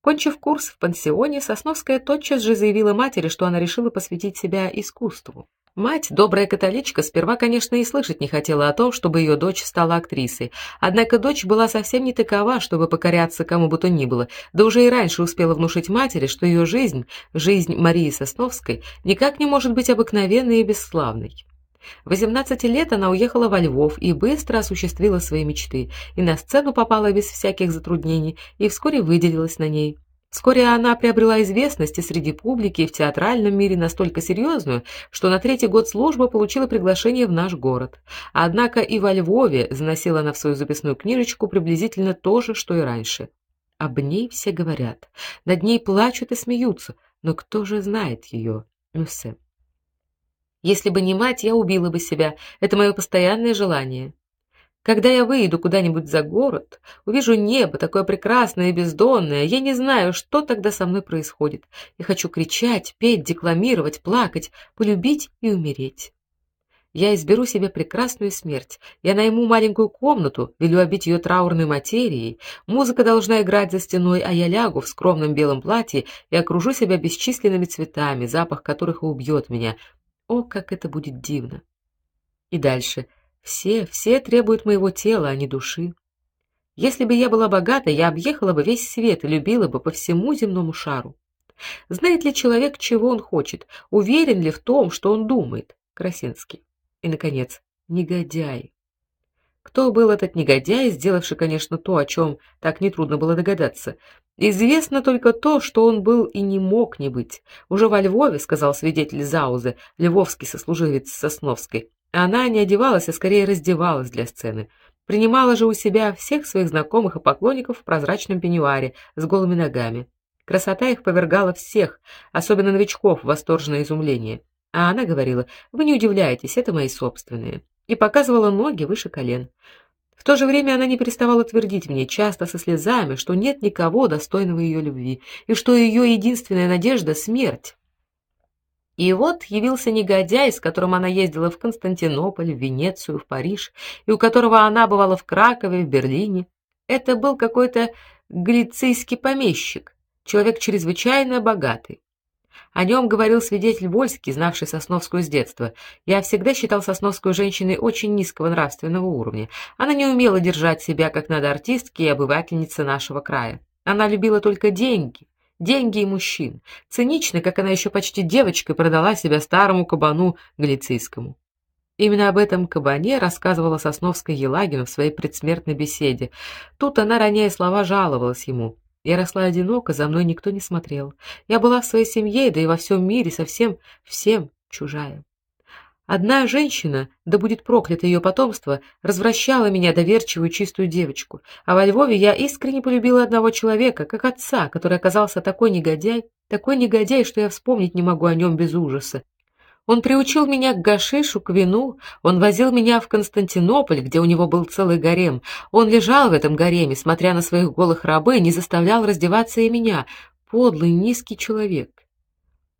Кончив курс в пансионе, Сосновская тотчас же заявила матери, что она решила посвятить себя искусству. Мать, добрая католичка, сперва, конечно, и слышать не хотела о том, чтобы ее дочь стала актрисой. Однако дочь была совсем не такова, чтобы покоряться кому бы то ни было, да уже и раньше успела внушить матери, что ее жизнь, жизнь Марии Сосновской, никак не может быть обыкновенной и бесславной. В 18 лет она уехала во Львов и быстро осуществила свои мечты, и на сцену попала без всяких затруднений, и вскоре выделилась на ней. Вскоре она приобрела известность и среди публики, и в театральном мире настолько серьезную, что на третий год службы получила приглашение в наш город. Однако и во Львове заносила она в свою записную книжечку приблизительно то же, что и раньше. Об ней все говорят, над ней плачут и смеются, но кто же знает ее? Мюссе. Если бы не мать, я убила бы себя. Это мое постоянное желание. Когда я выйду куда-нибудь за город, увижу небо такое прекрасное и бездонное, я не знаю, что тогда со мной происходит. Я хочу кричать, петь, декламировать, плакать, полюбить и умереть. Я изберу себе прекрасную смерть. Я найму маленькую комнату, велю обить ее траурной материей. Музыка должна играть за стеной, а я лягу в скромном белом платье и окружу себя бесчисленными цветами, запах которых убьет меня, о, как это будет дивно! И дальше. Все, все требуют моего тела, а не души. Если бы я была богата, я объехала бы весь свет и любила бы по всему земному шару. Знает ли человек, чего он хочет? Уверен ли в том, что он думает? Красинский. И наконец, негодяй. Кто был этот негодяй, сделавший, конечно, то, о чем так не трудно было догадаться? Известно только то, что он был и не мог не быть. Уже во Львове, сказал свидетель Заузы, львовский сослуживец Сосновской, она не одевалась, а скорее раздевалась для сцены. Принимала же у себя всех своих знакомых и поклонников в прозрачном пеньюаре с голыми ногами. Красота их повергала всех, особенно новичков, в восторженное изумление. А она говорила: "Вы не удивляйтесь, это мои собственные". И показывала ноги выше колен. В то же время она не переставала твердить мне, часто со слезами, что нет никого достойного ее любви, и что ее единственная надежда смерть. И вот явился негодяй, с которым она ездила в Константинополь, в Венецию, в Париж, и у которого она бывала в Кракове, в Берлине. Это был какой-то галицийский помещик, человек чрезвычайно богатый. О нем говорил свидетель Вольский, знавший Сосновскую с детства. Я всегда считал Сосновскую женщиной очень низкого нравственного уровня. Она не умела держать себя как надо артистки и обывательницы нашего края. Она любила только деньги, деньги и мужчин. Цинично, как она еще почти девочкой продала себя старому кабану галицийскому. Именно об этом кабане рассказывала Сосновская Елагину в своей предсмертной беседе. Тут она, роняя слова, жаловалась ему. Я росла одиноко, за мной никто не смотрел. Я была в своей семье, да и во всем мире совсем всем чужая. Одна женщина, да будет проклято ее потомство, развращала меня доверчивую чистую девочку. А во Львове я искренне полюбила одного человека, как отца, который оказался такой негодяй, такой негодяй, что я вспомнить не могу о нем без ужаса. Он приучил меня к гашишу, к вину, он возил меня в Константинополь, где у него был целый гарем. Он лежал в этом гареме, смотря на своих голых рабы, не заставлял раздеваться и меня. Подлый, низкий человек.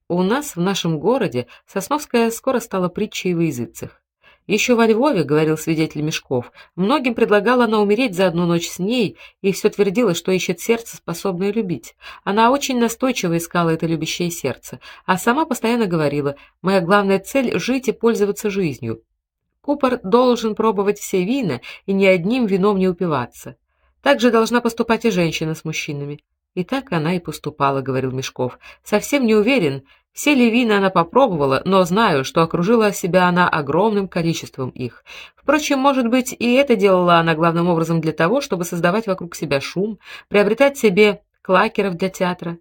У нас в нашем городе Сосновская скоро стала притчей в языцах. Еще во Львове, говорил свидетель Мешков, многим предлагала она умереть за одну ночь с ней, и все твердила, что ищет сердце, способное любить. Она очень настойчиво искала это любящее сердце, а сама постоянно говорила: "Моя главная цель жить и пользоваться жизнью. Купор должен пробовать все вина и ни одним вином не упиваться. Так же должна поступать и женщина с мужчинами". И так она и поступала, говорил Мешков. Совсем не уверен, все ли она попробовала, но знаю, что окружила себя она огромным количеством их. Впрочем, может быть, и это делала она главным образом для того, чтобы создавать вокруг себя шум, приобретать себе клакеров для театра.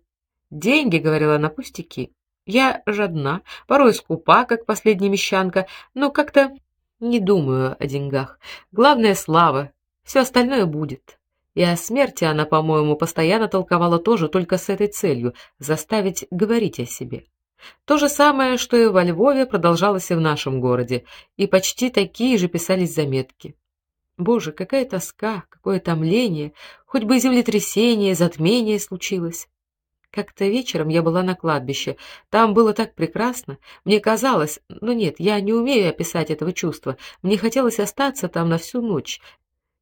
Деньги, говорила она, пустяки. Я жадна, порой скупа, как последняя мещанка, но как-то не думаю о деньгах. Главное слава, все остальное будет. И о смерти она, по-моему, постоянно толковала тоже только с этой целью заставить говорить о себе. То же самое, что и во Львове, продолжалось и в нашем городе, и почти такие же писались заметки. Боже, какая тоска, какое томление, хоть бы землетрясение, затмение случилось. Как-то вечером я была на кладбище. Там было так прекрасно. Мне казалось, но нет, я не умею описать этого чувства. Мне хотелось остаться там на всю ночь,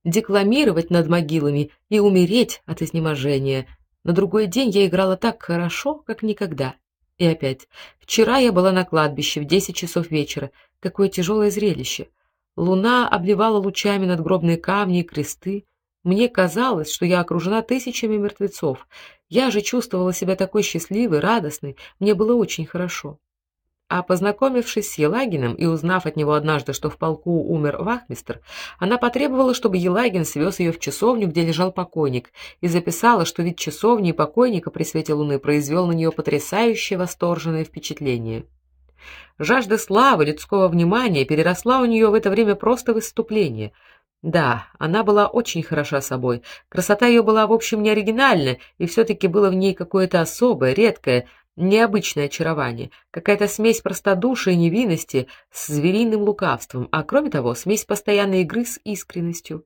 декламировать над могилами и умереть от изнеможения. На другой день я играла так хорошо, как никогда. И опять. Вчера я была на кладбище в десять часов вечера. Какое тяжелое зрелище. Луна обливала лучами надгробные камни и кресты. Мне казалось, что я окружена тысячами мертвецов. Я же чувствовала себя такой счастливой, радостной. Мне было очень хорошо. А познакомившись с Елагиным и узнав от него однажды, что в полку умер вахмистр, она потребовала, чтобы Елагин свез ее в часовню, где лежал покойник, и записала, что вид часовни и покойника при свете луны произвел на нее потрясающее восторженное впечатление. Жажда славы, людского внимания переросла у нее в это время просто в выступление. Да, она была очень хороша собой. Красота ее была, в общем, не оригинальна, и все таки было в ней какое-то особое, редкое, необычное очарование, какая-то смесь простодушия и невинности с звериным лукавством, а кроме того, смесь постоянной игры с искренностью.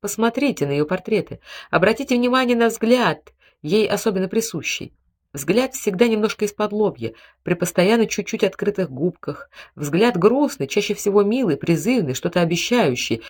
Посмотрите на ее портреты, обратите внимание на взгляд, ей особенно присущий. Взгляд всегда немножко из-под лобья, при постоянно чуть-чуть открытых губках. Взгляд грустный, чаще всего милый, призывный, что-то обещающий,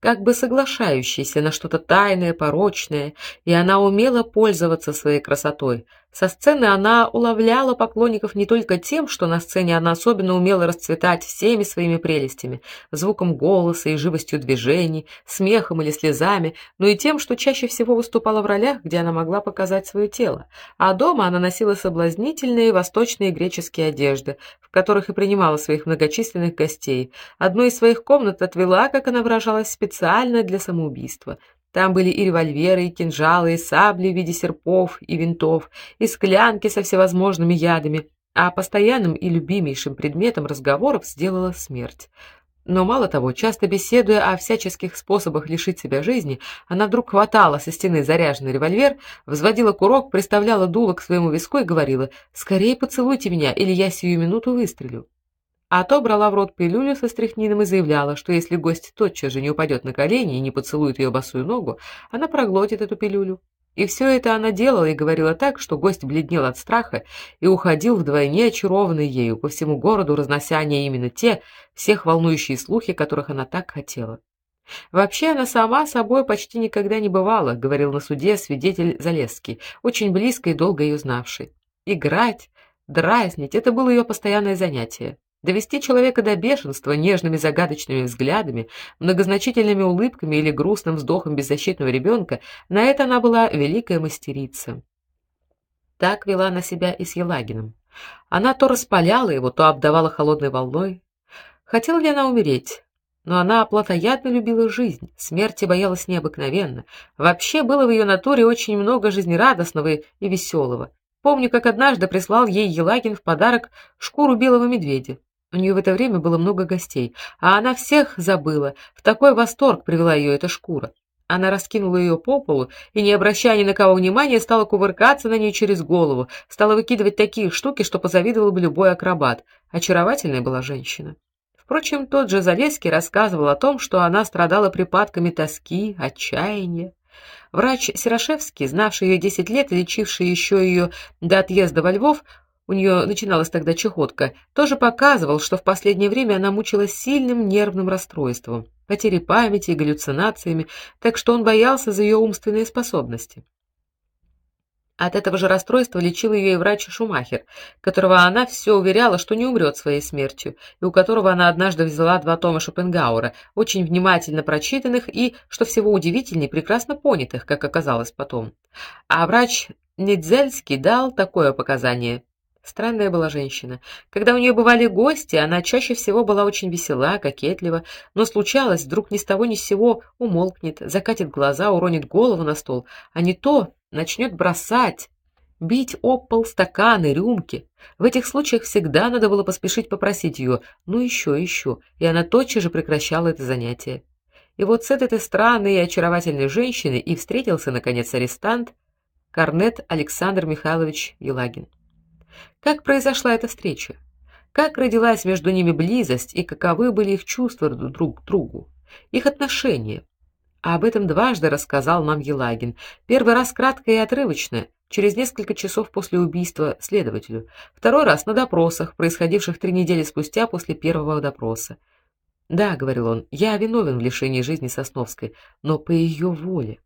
как бы соглашающийся на что-то тайное, порочное, и она умела пользоваться своей красотой. Со сцены она уловляла поклонников не только тем, что на сцене она особенно умела расцветать всеми своими прелестями, звуком голоса и живостью движений, смехом или слезами, но и тем, что чаще всего выступала в ролях, где она могла показать свое тело. А дома она носила соблазнительные восточные греческие одежды, в которых и принимала своих многочисленных гостей. Одну из своих комнат отвела, как она выражалась, специально для самоубийства. Там были и револьверы, и кинжалы, и сабли в виде серпов и винтов, и склянки со всевозможными ядами, а постоянным и любимейшим предметом разговоров сделала смерть. Но мало того, часто беседуя о всяческих способах лишить себя жизни, она вдруг хватала со стены заряженный револьвер, взводила курок, приставляла дуло к своему виску и говорила: "Скорее поцелуйте меня, или я сию минуту выстрелю". А то брала в рот пилюлю со стряхнином и заявляла, что если гость тотчас же не упадет на колени и не поцелует ее босую ногу, она проглотит эту пилюлю. И все это она делала и говорила так, что гость бледнел от страха и уходил вдвойне очарованный ею по всему городу, разнося не именно те всех волнующие слухи, которых она так хотела. Вообще она сама собой почти никогда не бывала, говорил на суде свидетель Залесский, очень близко и долго ее знавший. Играть, дразнить это было ее постоянное занятие. Довести человека до бешенства нежными загадочными взглядами, многозначительными улыбками или грустным вздохом беззащитного ребенка, на это она была великая мастерица. Так вела она себя и с Елагиным. Она то распаляла его, то обдавала холодной волной. Хотела ли она умереть? Но она плотоядно любила жизнь, смерти боялась необыкновенно. Вообще было в ее натуре очень много жизнерадостного и веселого. Помню, как однажды прислал ей Елагин в подарок шкуру белого медведя. У нее в это время было много гостей, а она всех забыла. В такой восторг привела ее эта шкура. Она раскинула ее по полу и, не обращая ни на кого внимания, стала кувыркаться на ней через голову, стала выкидывать такие штуки, что позавидовал бы любой акробат. Очаровательная была женщина. Впрочем, тот же Залеский рассказывал о том, что она страдала припадками тоски, отчаяния. Врач Серошевский, знавший ее десять лет и лечивший еще ее до отъезда во Львов, у нее начиналась тогда чехотка, тоже показывал, что в последнее время она мучилась сильным нервным расстройством, потерей памяти и галлюцинациями, так что он боялся за ее умственные способности. От этого же расстройства лечил ее и врач Шумахер, которого она все уверяла, что не умрет своей смертью, и у которого она однажды взяла два тома Шопенгауэра, очень внимательно прочитанных и, что всего удивительнее, прекрасно понятых, как оказалось потом. А врач Недзельский дал такое показание: Странная была женщина. Когда у нее бывали гости, она чаще всего была очень весела, кокетлива, но случалось, вдруг ни с того ни с сего умолкнет, закатит глаза, уронит голову на стол, а не то начнет бросать, бить об пол стаканы, рюмки. В этих случаях всегда надо было поспешить попросить ее: "Ну еще, еще", и она тотчас же прекращала это занятие. И вот с этой странной и очаровательной женщиной и встретился наконец арестант Корнет Александр Михайлович Елагин. Как произошла эта встреча? Как родилась между ними близость и каковы были их чувства друг к другу? Их отношения? А об этом дважды рассказал нам Елагин. Первый раз кратко и отрывочно, через несколько часов после убийства следователю. Второй раз на допросах, происходивших три недели спустя после первого допроса. "Да", говорил он. "Я виновен в лишении жизни Сосновской, но по ее воле.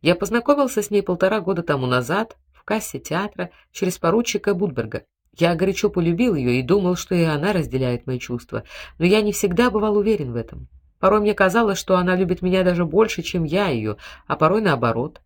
Я познакомился с ней полтора года тому назад в кассе театра через поручика Будберга. Я горячо полюбил ее и думал, что и она разделяет мои чувства, но я не всегда бывал уверен в этом. Порой мне казалось, что она любит меня даже больше, чем я ее, а порой наоборот.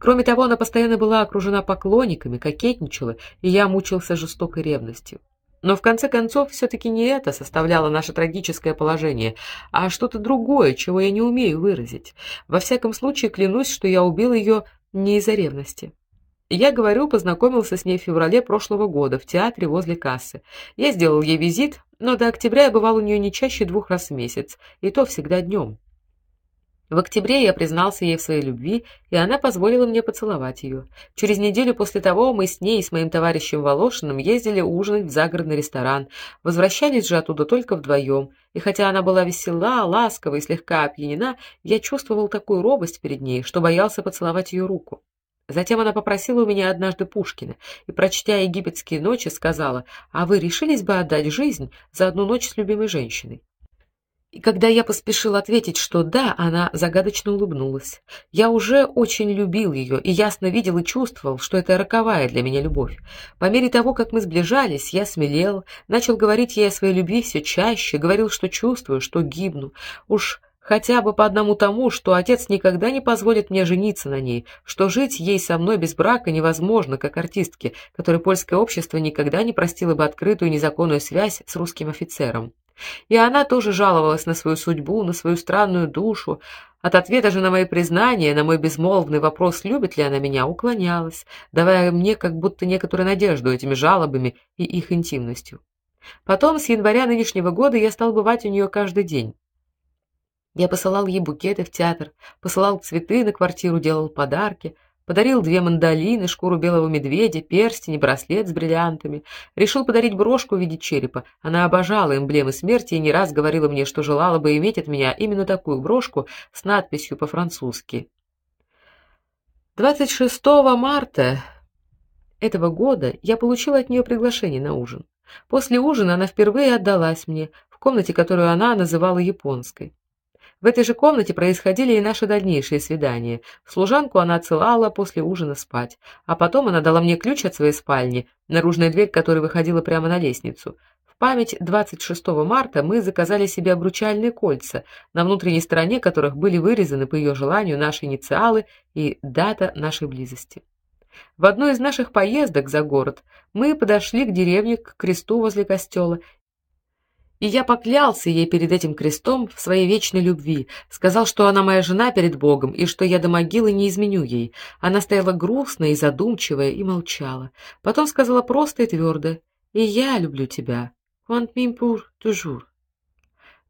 Кроме того, она постоянно была окружена поклонниками, кокетничала, и я мучился жестокой ревностью. Но в конце концов все таки не это составляло наше трагическое положение, а что-то другое, чего я не умею выразить. Во всяком случае, клянусь, что я убил ее не из-за ревности. Я говорю, познакомился с ней в феврале прошлого года в театре возле кассы. Я сделал ей визит, но до октября я бывал у нее не чаще двух раз в месяц, и то всегда днем. В октябре я признался ей в своей любви, и она позволила мне поцеловать ее. Через неделю после того мы с ней и с моим товарищем Волошиным ездили ужинать в загородный ресторан. Возвращались же оттуда только вдвоем. И хотя она была весела, ласкова и слегка опьянена, я чувствовал такую робость перед ней, что боялся поцеловать ее руку. Затем она попросила у меня однажды Пушкина и, прочтя «Египетские ночи», сказала, «А вы решились бы отдать жизнь за одну ночь с любимой женщиной?» И когда я поспешил ответить, что да, она загадочно улыбнулась. Я уже очень любил ее и ясно видел и чувствовал, что это роковая для меня любовь. По мере того, как мы сближались, я смелел, начал говорить ей о своей любви все чаще, говорил, что чувствую, что гибну. Уж хотя бы по одному тому, что отец никогда не позволит мне жениться на ней, что жить ей со мной без брака невозможно, как артистке, которой польское общество никогда не простило бы открытую незаконную связь с русским офицером. И она тоже жаловалась на свою судьбу, на свою странную душу. От ответа же на мои признания, на мой безмолвный вопрос, любит ли она меня, уклонялась, давая мне как будто некоторую надежду этими жалобами и их интимностью. Потом с января нынешнего года я стал бывать у нее каждый день. Я посылал ей букеты в театр, посылал цветы на квартиру, делал подарки. Подарил две мандолины, шкуру белого медведя, перстень и браслет с бриллиантами. Решил подарить брошку в виде черепа. Она обожала эмблемы смерти и не раз говорила мне, что желала бы иметь от меня именно такую брошку с надписью по-французски. 26 марта этого года я получила от нее приглашение на ужин. После ужина она впервые отдалась мне в комнате, которую она называла японской. В этой же комнате происходили и наши дальнейшие свидания. Служанку она отсылала после ужина спать, а потом она дала мне ключ от своей спальни, наружная дверь которой выходила прямо на лестницу. В память 26 марта мы заказали себе обручальные кольца, на внутренней стороне которых были вырезаны по ее желанию наши инициалы и дата нашей близости. В одной из наших поездок за город мы подошли к деревне к кресту возле костела и я поклялся ей перед этим крестом в своей вечной любви, сказал, что она моя жена перед Богом и что я до могилы не изменю ей. Она стояла грустная и задумчивая и молчала. Потом сказала просто и твердо: "И я люблю тебя. Quant m'im pour toujours".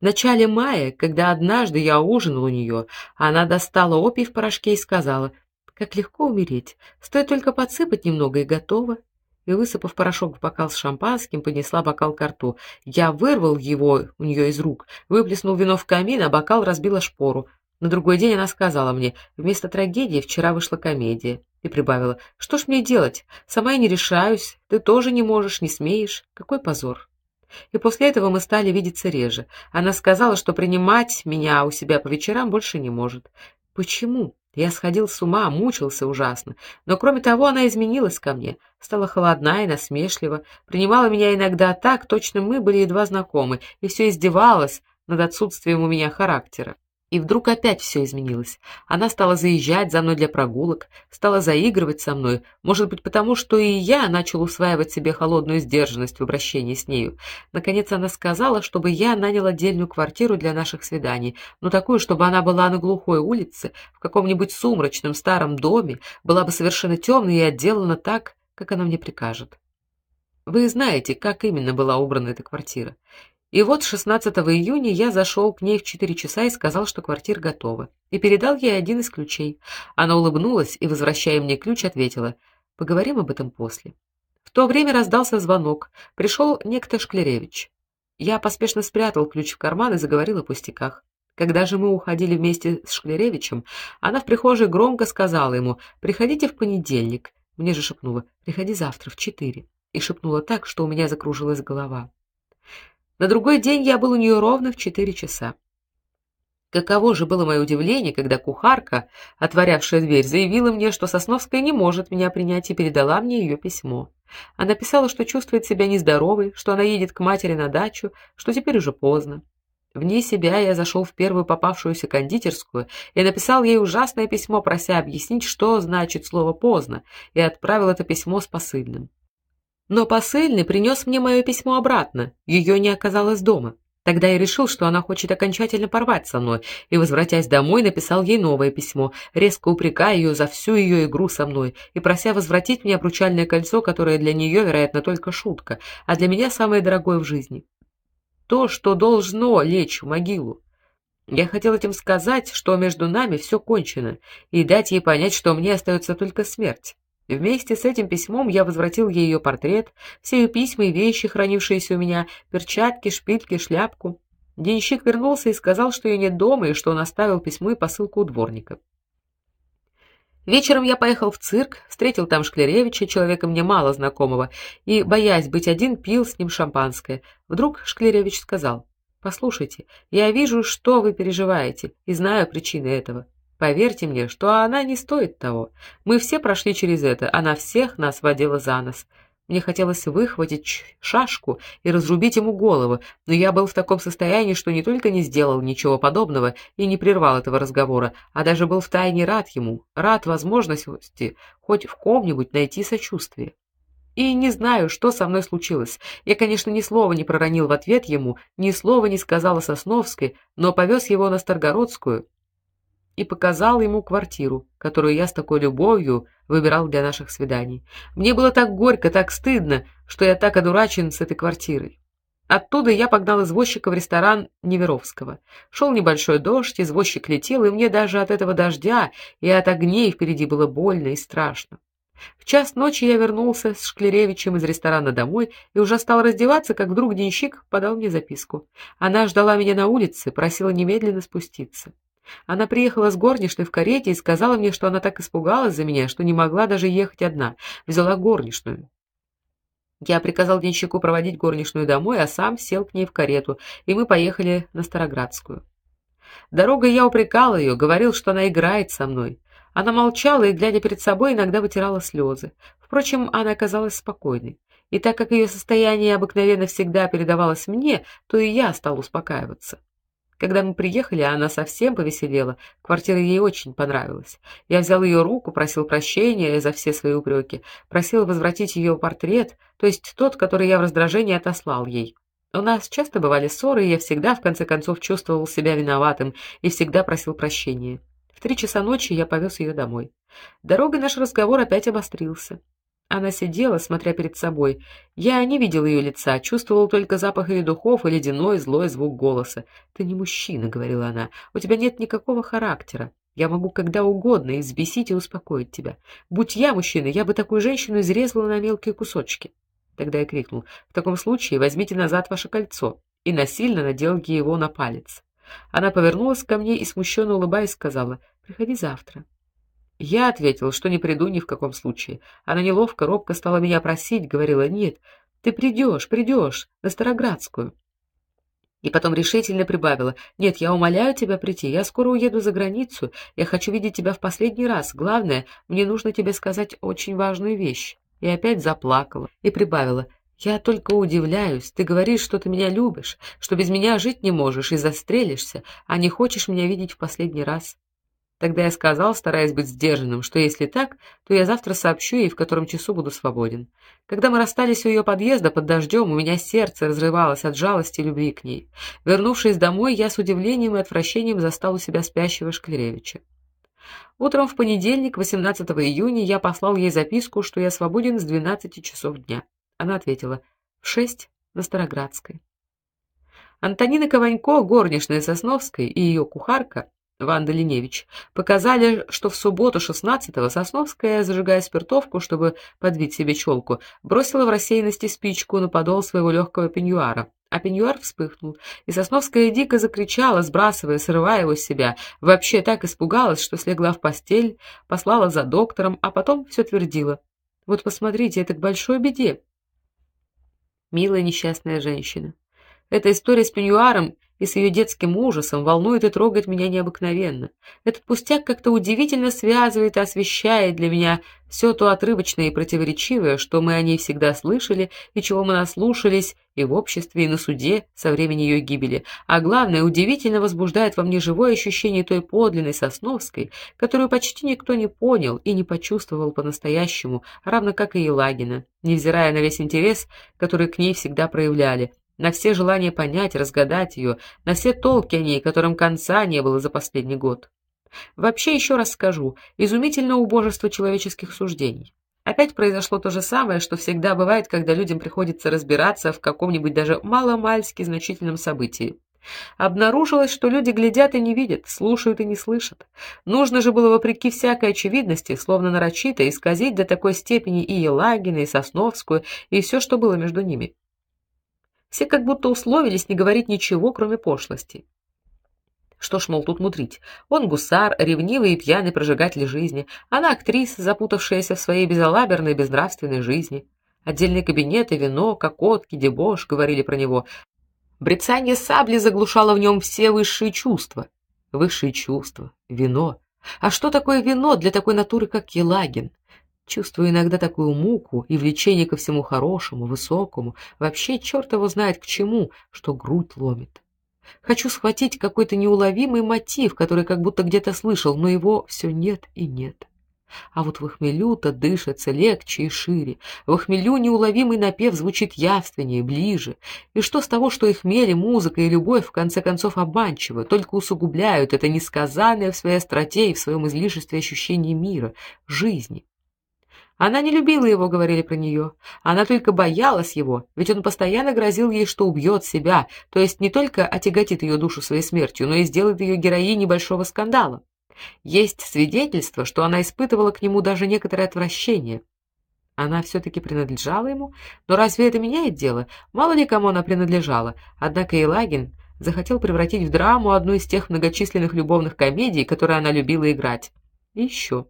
В начале мая, когда однажды я ужинал у нее, она достала опий в порошке и сказала: "Как легко умереть. Стоит только подсыпать немного и готово" и, высыпав порошок в бокал с шампанским, поднесла бокал к рту. Я вырвал его у нее из рук, выплеснул вино в камин, а бокал разбила шпору. На другой день она сказала мне: "Вместо трагедии вчера вышла комедия". И прибавила: "Что ж мне делать? Сама я не решаюсь, ты тоже не можешь, не смеешь. Какой позор". И после этого мы стали видеться реже. Она сказала, что принимать меня у себя по вечерам больше не может. Почему? Я сходил с ума, мучился ужасно. Но кроме того, она изменилась ко мне, стала холодна и насмешлива, принимала меня иногда так, точно мы были едва знакомы, и все издевалась над отсутствием у меня характера. И вдруг опять все изменилось. Она стала заезжать за мной для прогулок, стала заигрывать со мной, может быть, потому что и я начал усваивать себе холодную сдержанность в обращении с нею. Наконец она сказала, чтобы я нанял отдельную квартиру для наших свиданий, но такую, чтобы она была на глухой улице, в каком-нибудь сумрачном старом доме, была бы совершенно темной и отделана так, как она мне прикажет. Вы знаете, как именно была убрана эта квартира. И вот 16 июня я зашел к ней в 4 часа и сказал, что квартира готова, и передал ей один из ключей. Она улыбнулась и, возвращая мне ключ, ответила: "Поговорим об этом после". В то время раздался звонок. Пришел некто Шклеревич. Я поспешно спрятал ключ в карман и заговорил о пустяках. Когда же мы уходили вместе с Шклеревичем, она в прихожей громко сказала ему: "Приходите в понедельник". Мне же шепнула: "Приходи завтра в четыре". И шепнула так, что у меня закружилась голова. На другой день я был у нее ровно в четыре часа. Каково же было мое удивление, когда кухарка, отворявшая дверь, заявила мне, что Сосновская не может меня принять и передала мне ее письмо. Она писала, что чувствует себя нездоровой, что она едет к матери на дачу, что теперь уже поздно. Вне себя я зашел в первую попавшуюся кондитерскую и написал ей ужасное письмо, прося объяснить, что значит слово поздно, и отправил это письмо с посыльным. Но посыльный принес мне мое письмо обратно. Ее не оказалось дома. Тогда я решил, что она хочет окончательно порвать со мной, и, возвратясь домой, написал ей новое письмо, резко упрекая ее за всю ее игру со мной и прося возвратить мне обручальное кольцо, которое для нее, вероятно, только шутка, а для меня самое дорогое в жизни. То, что должно лечь в могилу. Я хотел этим сказать, что между нами все кончено, и дать ей понять, что мне остается только смерть. Вместе с этим письмом я возвратил ей ее портрет, все ее письма и вещи, хранившиеся у меня, перчатки, шпильки, шляпку. Денщик вернулся и сказал, что ее нет дома и что он оставил письмо и посылку у дворника. Вечером я поехал в цирк, встретил там Шклеревича, человека мне мало знакомого, и, боясь быть один, пил с ним шампанское. Вдруг Шклеревич сказал: "Послушайте, я вижу, что вы переживаете, и знаю причины этого. Поверьте мне, что она не стоит того. Мы все прошли через это, она всех нас водила за нос. Мне хотелось выхватить шашку и разрубить ему голову, но я был в таком состоянии, что не только не сделал ничего подобного и не прервал этого разговора, а даже был втайне рад ему, рад возможности хоть в ком-нибудь найти сочувствие. И не знаю, что со мной случилось. Я, конечно, ни слова не проронил в ответ ему, ни слова не сказал о Сосновской, но повез его на Старгородскую, и показал ему квартиру, которую я с такой любовью выбирал для наших свиданий. Мне было так горько, так стыдно, что я так одурачен с этой квартирой. Оттуда я погнал извозчика в ресторан Неверовского. Шел небольшой дождь, извозчик летел, и мне даже от этого дождя и от огней впереди было больно и страшно. В час ночи я вернулся с Шклеревичем из ресторана домой и уже стал раздеваться, как вдруг денщик подал мне записку. Она ждала меня на улице, просила немедленно спуститься. Она приехала с горничной в карете и сказала мне, что она так испугалась за меня, что не могла даже ехать одна. Взяла горничную. Я приказал денщику проводить горничную домой, а сам сел к ней в карету, и мы поехали на Староградскую. Дорогой я упрекал ее, говорил, что она играет со мной. Она молчала и, глядя перед собой, иногда вытирала слезы. Впрочем, она оказалась спокойной. И так как ее состояние обыкновенно всегда передавалось мне, то и я стал успокаиваться. Когда мы приехали, она совсем повеселела. Квартира ей очень понравилась. Я взял ее руку, просил прощения за все свои упреки, просил возвратить ее портрет, то есть тот, который я в раздражении отослал ей. У нас часто бывали ссоры, и я всегда в конце концов чувствовал себя виноватым и всегда просил прощения. В три часа ночи я повез ее домой. Дорогой наш разговор опять обострился. Она сидела, смотря перед собой. Я не видел ее лица, чувствовал только запах ее духов и ледяной злой звук голоса. "Ты не мужчина", говорила она. "У тебя нет никакого характера. Я могу когда угодно избесить и успокоить тебя. Будь я мужчиной, я бы такую женщину изрезала на мелкие кусочки". Тогда я крикнул: "В таком случае возьмите назад ваше кольцо" и насильно надел его на палец. Она повернулась ко мне и смущенно улыбаясь сказала: "Приходи завтра". Я ответил, что не приду ни в каком случае. Она неловко, робко стала меня просить, говорила: "Нет, ты придешь, придешь на Староградскую". И потом решительно прибавила: "Нет, я умоляю тебя прийти. Я скоро уеду за границу. Я хочу видеть тебя в последний раз. Главное, мне нужно тебе сказать очень важную вещь". И опять заплакала и прибавила: "Я только удивляюсь. Ты говоришь, что ты меня любишь, что без меня жить не можешь и застрелишься, а не хочешь меня видеть в последний раз". Тогда я сказал, стараясь быть сдержанным, что если так, то я завтра сообщу ей, в котором часу буду свободен. Когда мы расстались у ее подъезда под дождем, у меня сердце разрывалось от жалости и любви к ней. Вернувшись домой, я с удивлением и отвращением застал у себя спящего Шклеревича. Утром в понедельник, 18 июня, я послал ей записку, что я свободен с 12 часов дня. Она ответила: "В шесть на Староградской". Антонина Кованько, горничная Сосновской, и ее кухарка Ванда Линевич, показали, что в субботу 16-го Сосновская, зажигая спиртовку, чтобы подвить себе челку, бросила в рассеянности спичку на подол своего легкого пеньюара. А пеньюар вспыхнул, и Сосновская дико закричала, сбрасывая, срывая его с себя. Вообще так испугалась, что слегла в постель, послала за доктором, а потом все твердила: "Вот посмотрите, это к большой беде". Милая несчастная женщина. Эта история с пеньюаром и с ее детским ужасом волнует и трогает меня необыкновенно. Этот пустяк как-то удивительно связывает и освещает для меня все то отрывочное и противоречивое, что мы о ней всегда слышали и чего мы наслушались и в обществе, и на суде со времени ее гибели. А главное, удивительно возбуждает во мне живое ощущение той подлинной Сосновской, которую почти никто не понял и не почувствовал по-настоящему, равно как и Елагина, невзирая на весь интерес, который к ней всегда проявляли на все желания понять, разгадать ее, на все толки о ней, которым конца не было за последний год. Вообще еще раз скажу, изумительно убожество человеческих суждений. Опять произошло то же самое, что всегда бывает, когда людям приходится разбираться в каком-нибудь даже маломальски значительном событии. Обнаружилось, что люди глядят и не видят, слушают и не слышат. Нужно же было вопреки всякой очевидности, словно нарочито, исказить до такой степени и Елагина, и Сосновскую, и все, что было между ними. Все как будто условились не говорить ничего, кроме пошлости. Что ж, мол, тут мудрить? Он гусар, ревнивый и пьяный прожигатель жизни, она актриса, запутавшаяся в своей безалаберной, безнравственной жизни. Отдельные кабинеты, вино, кокотки, дебош говорили про него. Брецание сабли заглушало в нем все высшие чувства. Высшие чувства, вино. А что такое вино для такой натуры, как Елагин? Чувствую иногда такую муку и влечение ко всему хорошему, высокому, вообще черт его знает к чему, что грудь ломит. Хочу схватить какой-то неуловимый мотив, который как будто где-то слышал, но его все нет и нет. А вот в хмелю-то дышится легче и шире. В хмелю неуловимый напев звучит явственнее, ближе. И что с того, что и хмель, и музыка, и любовь в конце концов обманчивы, только усугубляют это несказанное в своей остроте и в своем излишестве ощущение мира, жизни. Она не любила его, говорили про нее. Она только боялась его, ведь он постоянно грозил ей, что убьет себя, то есть не только отяготит ее душу своей смертью, но и сделает ее героиней большого скандала. Есть свидетельство, что она испытывала к нему даже некоторое отвращение. Она все таки принадлежала ему, но разве это меняет дело? Мало ли кому она принадлежала. Однако Елагин захотел превратить в драму одну из тех многочисленных любовных комедий, которые она любила играть. И еще.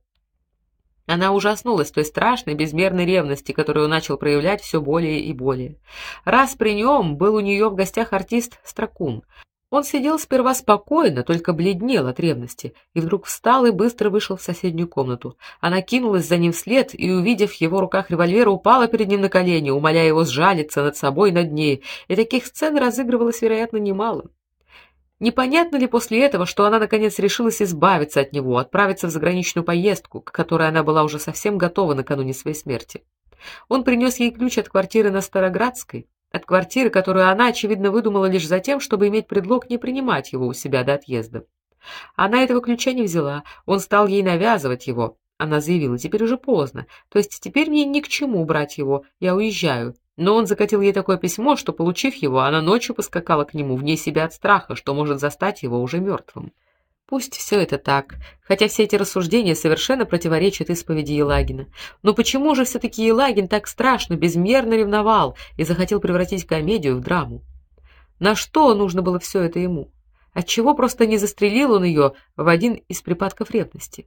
Она ужаснулась той страшной безмерной ревности, которую начал проявлять все более и более. Раз при нем был у нее в гостях артист Стракун. Он сидел сперва спокойно, только бледнел от ревности, и вдруг встал и быстро вышел в соседнюю комнату. Она кинулась за ним вслед и, увидев в его руках револьвер, упала перед ним на колени, умоляя его сжалиться над собой и над ней. И таких сцен разыгрывалось, вероятно, немало. Непонятно ли после этого, что она наконец решилась избавиться от него, отправиться в заграничную поездку, к которой она была уже совсем готова накануне своей смерти. Он принес ей ключ от квартиры на Староградской, от квартиры, которую она очевидно выдумала лишь за тем, чтобы иметь предлог не принимать его у себя до отъезда. Она этого ключа не взяла, он стал ей навязывать его. Она заявила: "Теперь уже поздно. То есть теперь мне ни к чему брать его. Я уезжаю". Но он закатил ей такое письмо, что получив его, она ночью поскакала к нему вне себя от страха, что может застать его уже мертвым. Пусть все это так, хотя все эти рассуждения совершенно противоречат исповеди Елагина. Но почему же все таки Елагин так страшно безмерно ревновал и захотел превратить комедию в драму? На что нужно было все это ему? Отчего просто не застрелил он ее в один из припадков ревности?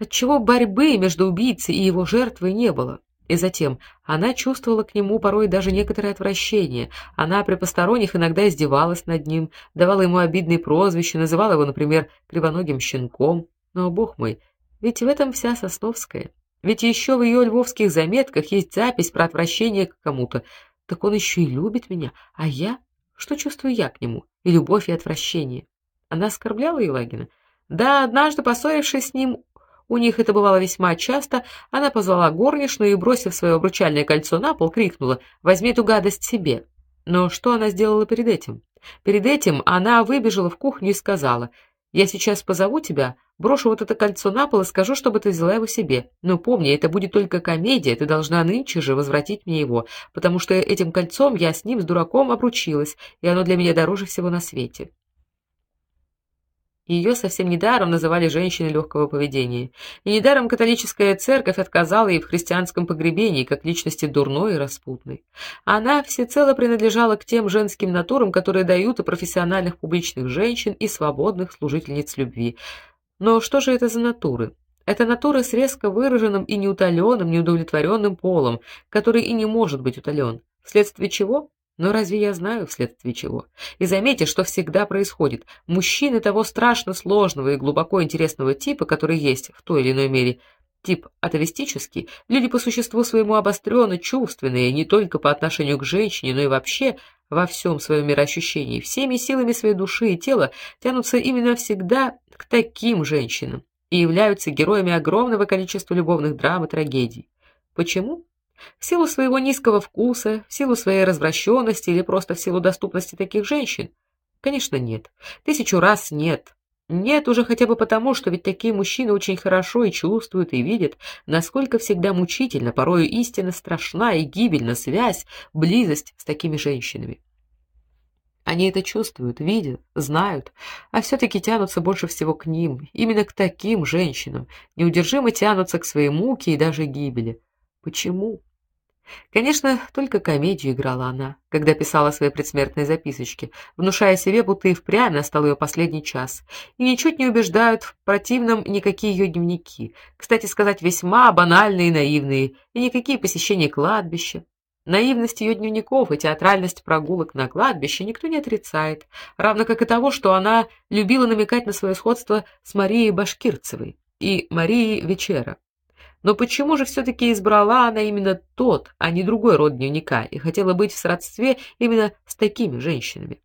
Отчего борьбы между убийцей и его жертвой не было? И затем, она чувствовала к нему порой даже некоторое отвращение. Она при посторонних иногда издевалась над ним, давала ему обидные прозвища, называла его, например, кривоногим щенком. Но, бог мой, ведь в этом вся Сосновская. Ведь еще в ее львовских заметках есть запись про отвращение к кому-то. Так он еще и любит меня, а я? Что чувствую я к нему? И любовь, и отвращение. Она оскорбляла Елагина? Да, однажды, поссорившись с ним, у них это бывало весьма часто. Она позвала горничную и, бросив свое обручальное кольцо на пол, крикнула: "Возьми эту гадость себе". Но что она сделала перед этим? Перед этим она выбежала в кухню и сказала: "Я сейчас позову тебя, брошу вот это кольцо на пол и скажу, чтобы ты взяла его себе. Но помни, это будет только комедия, ты должна нынче же возвратить мне его, потому что этим кольцом я с ним с дураком обручилась, и оно для меня дороже всего на свете". Ее совсем недаром называли женщиной легкого поведения. И недаром католическая церковь отказала ей в христианском погребении как личности дурной и распутной. Она всецело принадлежала к тем женским натурам, которые дают и профессиональных публичных женщин, и свободных служительниц любви. Но что же это за натуры? Это натуры с резко выраженным и неутоленным, неудовлетворенным полом, который и не может быть утолен. Вследствие чего? Но разве я знаю вследствие чего? И заметьте, что всегда происходит. Мужчины того страшно сложного и глубоко интересного типа, который есть в той или иной мере, тип атовистический, люди по существу своему обостренно чувственные не только по отношению к женщине, но и вообще во всем своем мироощущении, всеми силами своей души и тела тянутся именно всегда к таким женщинам и являются героями огромного количества любовных драм и трагедий. Почему? В силу своего низкого вкуса, в силу своей развращенности или просто в силу доступности таких женщин? Конечно, нет. Тысячу раз нет. Нет уже хотя бы потому, что ведь такие мужчины очень хорошо и чувствуют и видят, насколько всегда мучительно, порою истинно страшна и гибельна связь, близость с такими женщинами. Они это чувствуют, видят, знают, а все таки тянутся больше всего к ним, именно к таким женщинам, неудержимо тянутся к своей муке и даже гибели. Почему? Конечно, только комедию играла она, когда писала свои предсмертные записочки, внушая себе, будто и впрямь настал ее последний час. И ничуть не убеждают в противном никакие ее дневники, кстати сказать, весьма банальные и наивные, и никакие посещения кладбища. Наивность ее дневников и театральность прогулок на кладбище никто не отрицает, равно как и того, что она любила намекать на свое сходство с Марией Башкирцевой и Марией Вечера. Но почему же все таки избрала она именно тот, а не другой род дневника и хотела быть в сродстве именно с такими женщинами?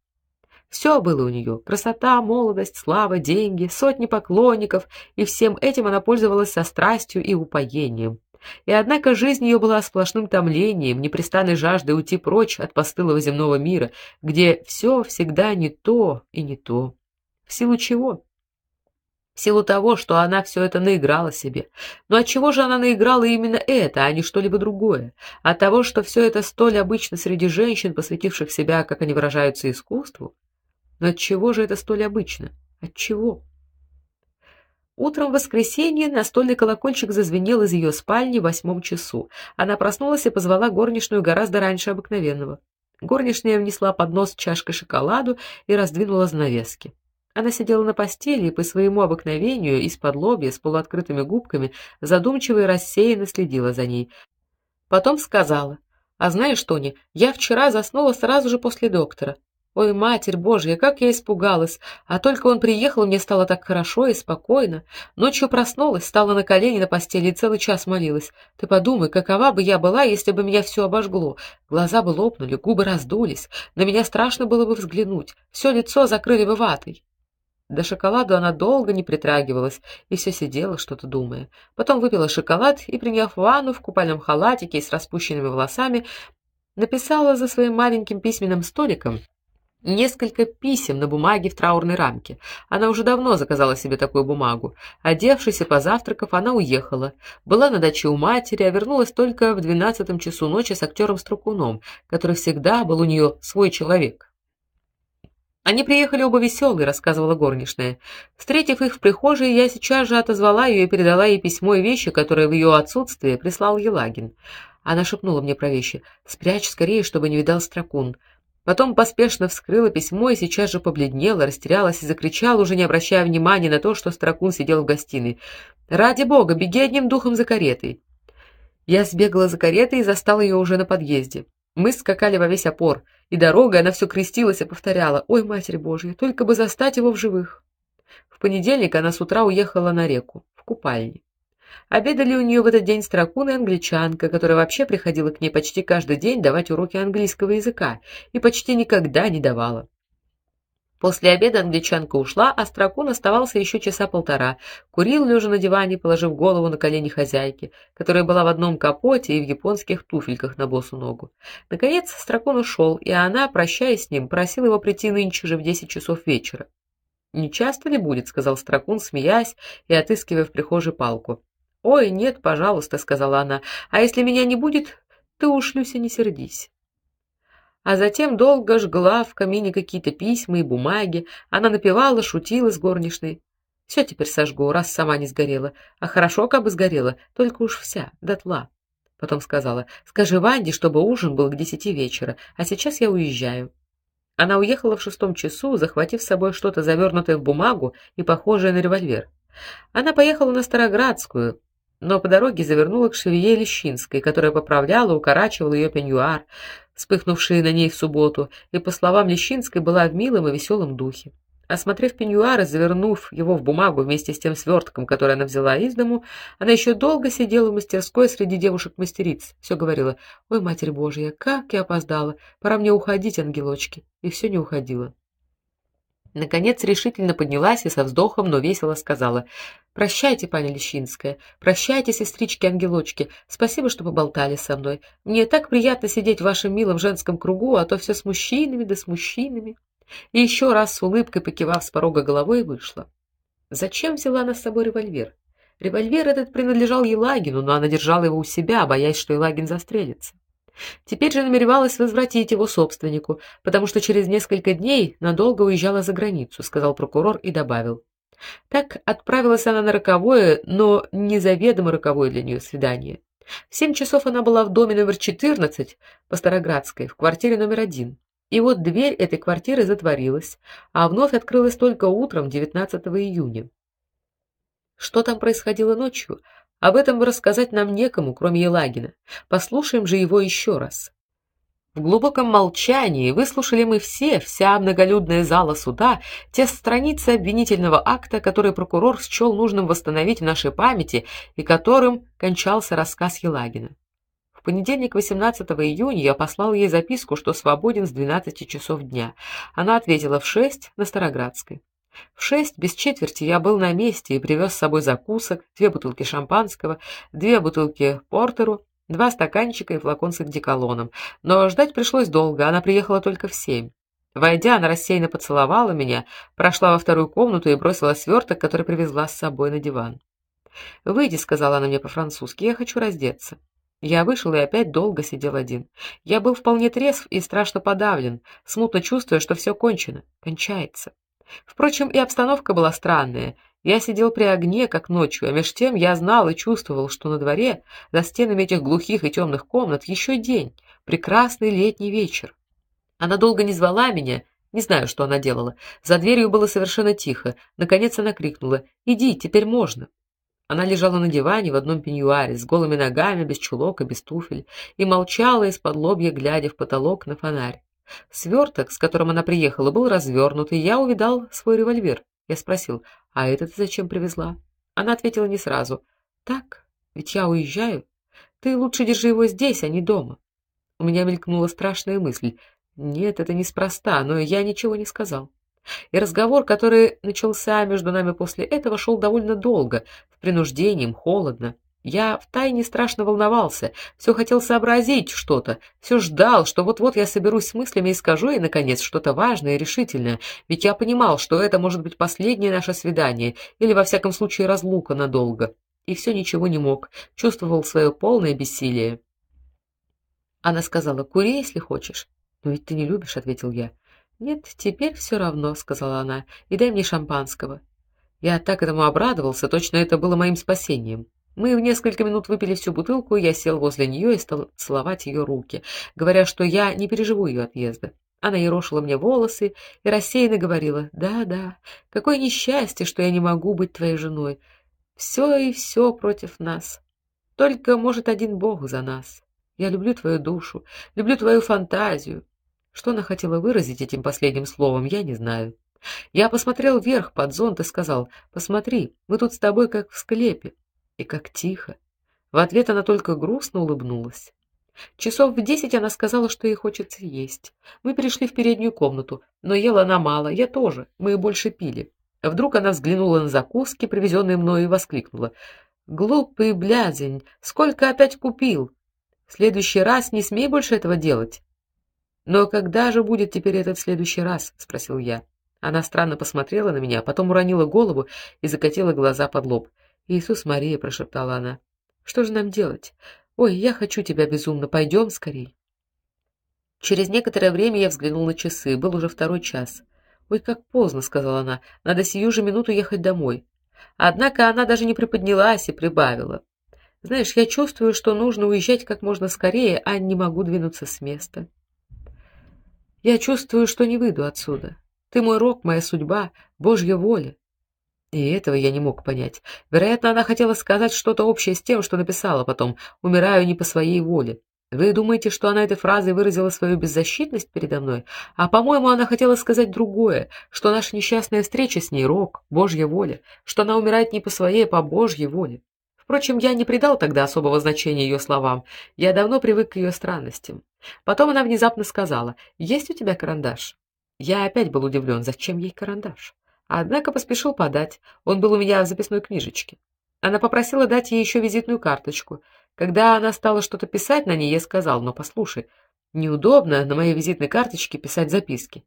Все было у нее: красота, молодость, слава, деньги, сотни поклонников, и всем этим она пользовалась со страстью и упоением. И однако жизнь ее была сплошным томлением, непрестанной жаждой уйти прочь от постылого земного мира, где все всегда не то и не то. В силу чего? В силу того, что она все это наиграла себе. Но от чего же она наиграла именно это, а не что-либо другое? От того, что все это столь обычно среди женщин, посвятивших себя, как они выражаются, искусству? Но от чего же это столь обычно? От чего? Утром в воскресенье настольный колокольчик зазвенел из ее спальни в восьмом часу. Она проснулась и позвала горничную гораздо раньше обыкновенного. Горничная внесла поднос с чашкой шоколаду и раздвинула занавески. Она сидела на постели и по своему обыкновению из-под лобья с полуоткрытыми губками задумчиво и рассеянно следила за ней. Потом сказала: "А знаешь, Тони, я вчера заснула сразу же после доктора. Ой, матерь Божья, как я испугалась. А только он приехал, мне стало так хорошо и спокойно. Ночью проснулась, стала на колени на постели и целый час молилась. Ты подумай, какова бы я была, если бы меня все обожгло. Глаза бы лопнули, губы раздулись. На меня страшно было бы взглянуть. Все лицо закрыли бы ватой. До шоколаду она долго не притрагивалась и все сидела, что-то думая. Потом выпила шоколад и, приняв ванну в купальном халатике и с распущенными волосами, написала за своим маленьким письменным столиком несколько писем на бумаге в траурной рамке. Она уже давно заказала себе такую бумагу. Одевшись и позавтракав, она уехала. Была на даче у матери, а вернулась только в двенадцатом часу ночи с актером Струкуном, который всегда был у нее свой человек. Они приехали оба веселые, рассказывала горничная. Встретив их в прихожей, я сейчас же отозвала ее и передала ей письмо и вещи, которые в ее отсутствие прислал Елагин. Она шепнула мне про вещи: "Спрячь скорее, чтобы не видал Строкун". Потом поспешно вскрыла письмо и сейчас же побледнела, растерялась и закричала, уже не обращая внимания на то, что Строкун сидел в гостиной: "Ради бога, беги одним духом за каретой!" Я сбегала за каретой и застала ее уже на подъезде. Мы скакали во весь опор, и дорогой она все крестилась и повторяла: "Ой, Матерь Божья, только бы застать его в живых". В понедельник она с утра уехала на реку, в купальне. Обедали у нее в этот день строкун и англичанка, которая вообще приходила к ней почти каждый день давать уроки английского языка и почти никогда не давала. После обеда англичанка ушла, а Строкун оставался еще часа полтора. Курил лежа на диване, положив голову на колени хозяйки, которая была в одном капоте и в японских туфельках на босу ногу. Наконец Строкун ушел, и она, прощаясь с ним, просила его прийти нынче же в десять часов вечера. Не часто ли будет, сказал Строкун, смеясь и отыскивая в прихожей палку. Ой, нет, пожалуйста, сказала она. А если меня не будет, ты уж, Люся, не сердись а затем долго жгла в камине какие-то письма и бумаги. Она напевала, шутила с горничной. Все теперь сожгу, раз сама не сгорела. А хорошо, как бы сгорела, только уж вся, дотла. Потом сказала: "Скажи Ванде, чтобы ужин был к десяти вечера, а сейчас я уезжаю". Она уехала в шестом часу, захватив с собой что-то завернутое в бумагу и похожее на револьвер. Она поехала на Староградскую, но по дороге завернула к швее Лещинской, которая поправляла, укорачивала ее пеньюар, вспыхнувший на ней в субботу, и, по словам Лещинской, была в милом и веселом духе. Осмотрев пеньюар и завернув его в бумагу вместе с тем свертком, который она взяла из дому, она еще долго сидела в мастерской среди девушек-мастериц. Все говорила: "Ой, Матерь Божья, как я опоздала! Пора мне уходить, ангелочки". И все не уходила. Наконец решительно поднялась и со вздохом, но весело сказала: "Прощайте, паня Лещинская, прощайте, сестрички-ангелочки. Спасибо, что поболтали со мной. Мне так приятно сидеть в вашем милом женском кругу, а то все с мужчинами да с мужчинами". И еще раз с улыбкой покивав с порога головой, вышла. Зачем взяла она с собой револьвер? Револьвер этот принадлежал Елагину, но она держала его у себя, боясь, что Елагин застрелится. Теперь же намеревалась возвратить его собственнику, потому что через несколько дней надолго уезжала за границу, сказал прокурор и добавил: так отправилась она на роковое, но незаведомо роковое для нее свидание. В семь часов она была в доме номер 14 по Староградской, в квартире номер один. И вот дверь этой квартиры затворилась, а вновь открылась только утром 19 июня. Что там происходило ночью, об этом рассказать нам некому, кроме Елагина. Послушаем же его еще раз. В глубоком молчании выслушали мы все, вся многолюдная зала суда, те страницы обвинительного акта, которые прокурор счел нужным восстановить в нашей памяти и которым кончался рассказ Елагина. В понедельник, 18 июня, я послал ей записку, что свободен с 12 часов дня. Она ответила в 6 на Староградской. В шесть без четверти я был на месте и привез с собой закусок, две бутылки шампанского, две бутылки портеру, два стаканчика и флакон с одеколоном. Но ждать пришлось долго, она приехала только в семь. Войдя, она рассеянно поцеловала меня, прошла во вторую комнату и бросила сверток, который привезла с собой на диван. "Выйди", сказала она мне по-французски. "Я хочу раздеться". Я вышел и опять долго сидел один. Я был вполне трезв и страшно подавлен, смутно чувствуя, что все кончено, кончается. Впрочем, и обстановка была странная. Я сидел при огне, как ночью, а меж тем я знал и чувствовал, что на дворе, за стенами этих глухих и темных комнат, еще день, прекрасный летний вечер. Она долго не звала меня, не знаю, что она делала. За дверью было совершенно тихо. Наконец она крикнула: "Иди, теперь можно". Она лежала на диване в одном пеньюаре, с голыми ногами, без чулок и без туфель, и молчала из-под лобья, глядя в потолок на фонарь. Сверток, с которым она приехала, был развернут, и я увидал свой револьвер. Я спросил: "А этот ты зачем привезла?" Она ответила не сразу: "Так, ведь я уезжаю. Ты лучше держи его здесь, а не дома". У меня мелькнула страшная мысль: нет, это неспроста, но я ничего не сказал. И разговор, который начался между нами после этого, шел довольно долго, с принуждением, холодно. Я втайне страшно волновался, все хотел сообразить что-то, все ждал, что вот-вот я соберусь с мыслями и скажу ей наконец что-то важное и решительное, ведь я понимал, что это может быть последнее наше свидание или во всяком случае разлука надолго. И все ничего не мог, чувствовал свое полное бессилие. Она сказала: "Кури, если хочешь". "Но ведь ты не любишь", ответил я. "Нет, теперь все равно", сказала она. "И дай мне шампанского". Я так этому обрадовался, точно это было моим спасением. Мы в несколько минут выпили всю бутылку, я сел возле нее и стал целовать ее руки, говоря, что я не переживу ее отъезда. Она ерошила мне волосы и рассеянно говорила: "Да-да, какое несчастье, что я не могу быть твоей женой. Все и все против нас. Только может один Бог за нас. Я люблю твою душу, люблю твою фантазию". Что она хотела выразить этим последним словом, я не знаю. Я посмотрел вверх под зонт и сказал: "Посмотри, мы тут с тобой как в склепе". И как тихо. В ответ она только грустно улыбнулась. Часов в десять она сказала, что ей хочется есть. Мы перешли в переднюю комнату, но ела она мало, я тоже. Мы больше пили. Вдруг она взглянула на закуски, привезенные мною, и воскликнула: "Глупый блядень, сколько опять купил? В следующий раз не смей больше этого делать". "Но когда же будет теперь этот следующий раз?" спросил я. Она странно посмотрела на меня, потом уронила голову и закатила глаза под лоб. Иисус Мария, прошептала она. Что же нам делать? Ой, я хочу тебя безумно, пойдем скорей. Через некоторое время я взглянул на часы, был уже второй час. Ой, как поздно, сказала она. Надо сию же минуту ехать домой. Однако она даже не приподнялась и прибавила: Знаешь, я чувствую, что нужно уезжать как можно скорее, а не могу двинуться с места. Я чувствую, что не выйду отсюда. Ты мой рок, моя судьба, Божья воля. И этого я не мог понять. Вероятно, она хотела сказать что-то общее с тем, что написала потом: "Умираю не по своей воле". Вы думаете, что она этой фразой выразила свою беззащитность передо мной? А, по-моему, она хотела сказать другое, что наша несчастная встреча с ней рок, Божья воля, что она умирает не по своей, а по Божьей воле. Впрочем, я не придал тогда особого значения ее словам. Я давно привык к ее странностям. Потом она внезапно сказала: "Есть у тебя карандаш?" Я опять был удивлен, зачем ей карандаш. Однако поспешил подать. Он был у меня в записной книжечке. Она попросила дать ей еще визитную карточку. Когда она стала что-то писать на ней, я сказал: "Но послушай, неудобно на моей визитной карточке писать записки".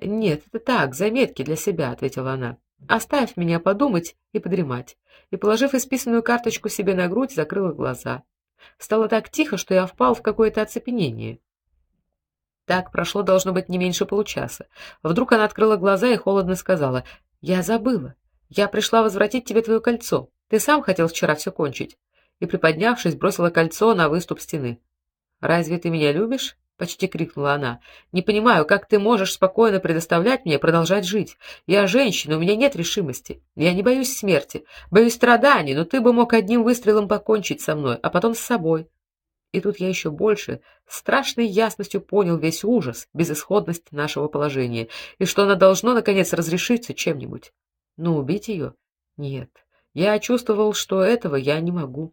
"Нет, это так, заметки для себя", ответила она. "Оставь меня подумать и подремать". И положив исписанную карточку себе на грудь, закрыла глаза. Стало так тихо, что я впал в какое-то оцепенение. Так прошло должно быть не меньше получаса. Вдруг она открыла глаза и холодно сказала: "Я забыла. Я пришла возвратить тебе твое кольцо. Ты сам хотел вчера все кончить". И приподнявшись, бросила кольцо на выступ стены. "Разве ты меня любишь?" почти крикнула она. "Не понимаю, как ты можешь спокойно предоставлять мне продолжать жить? Я женщина, у меня нет решимости. Я не боюсь смерти, боюсь страданий, но ты бы мог одним выстрелом покончить со мной, а потом с собой. И тут я еще больше страшной ясностью понял весь ужас, безысходность нашего положения, и что она должно наконец разрешиться чем-нибудь. Но убить ее? Нет. Я чувствовал, что этого я не могу.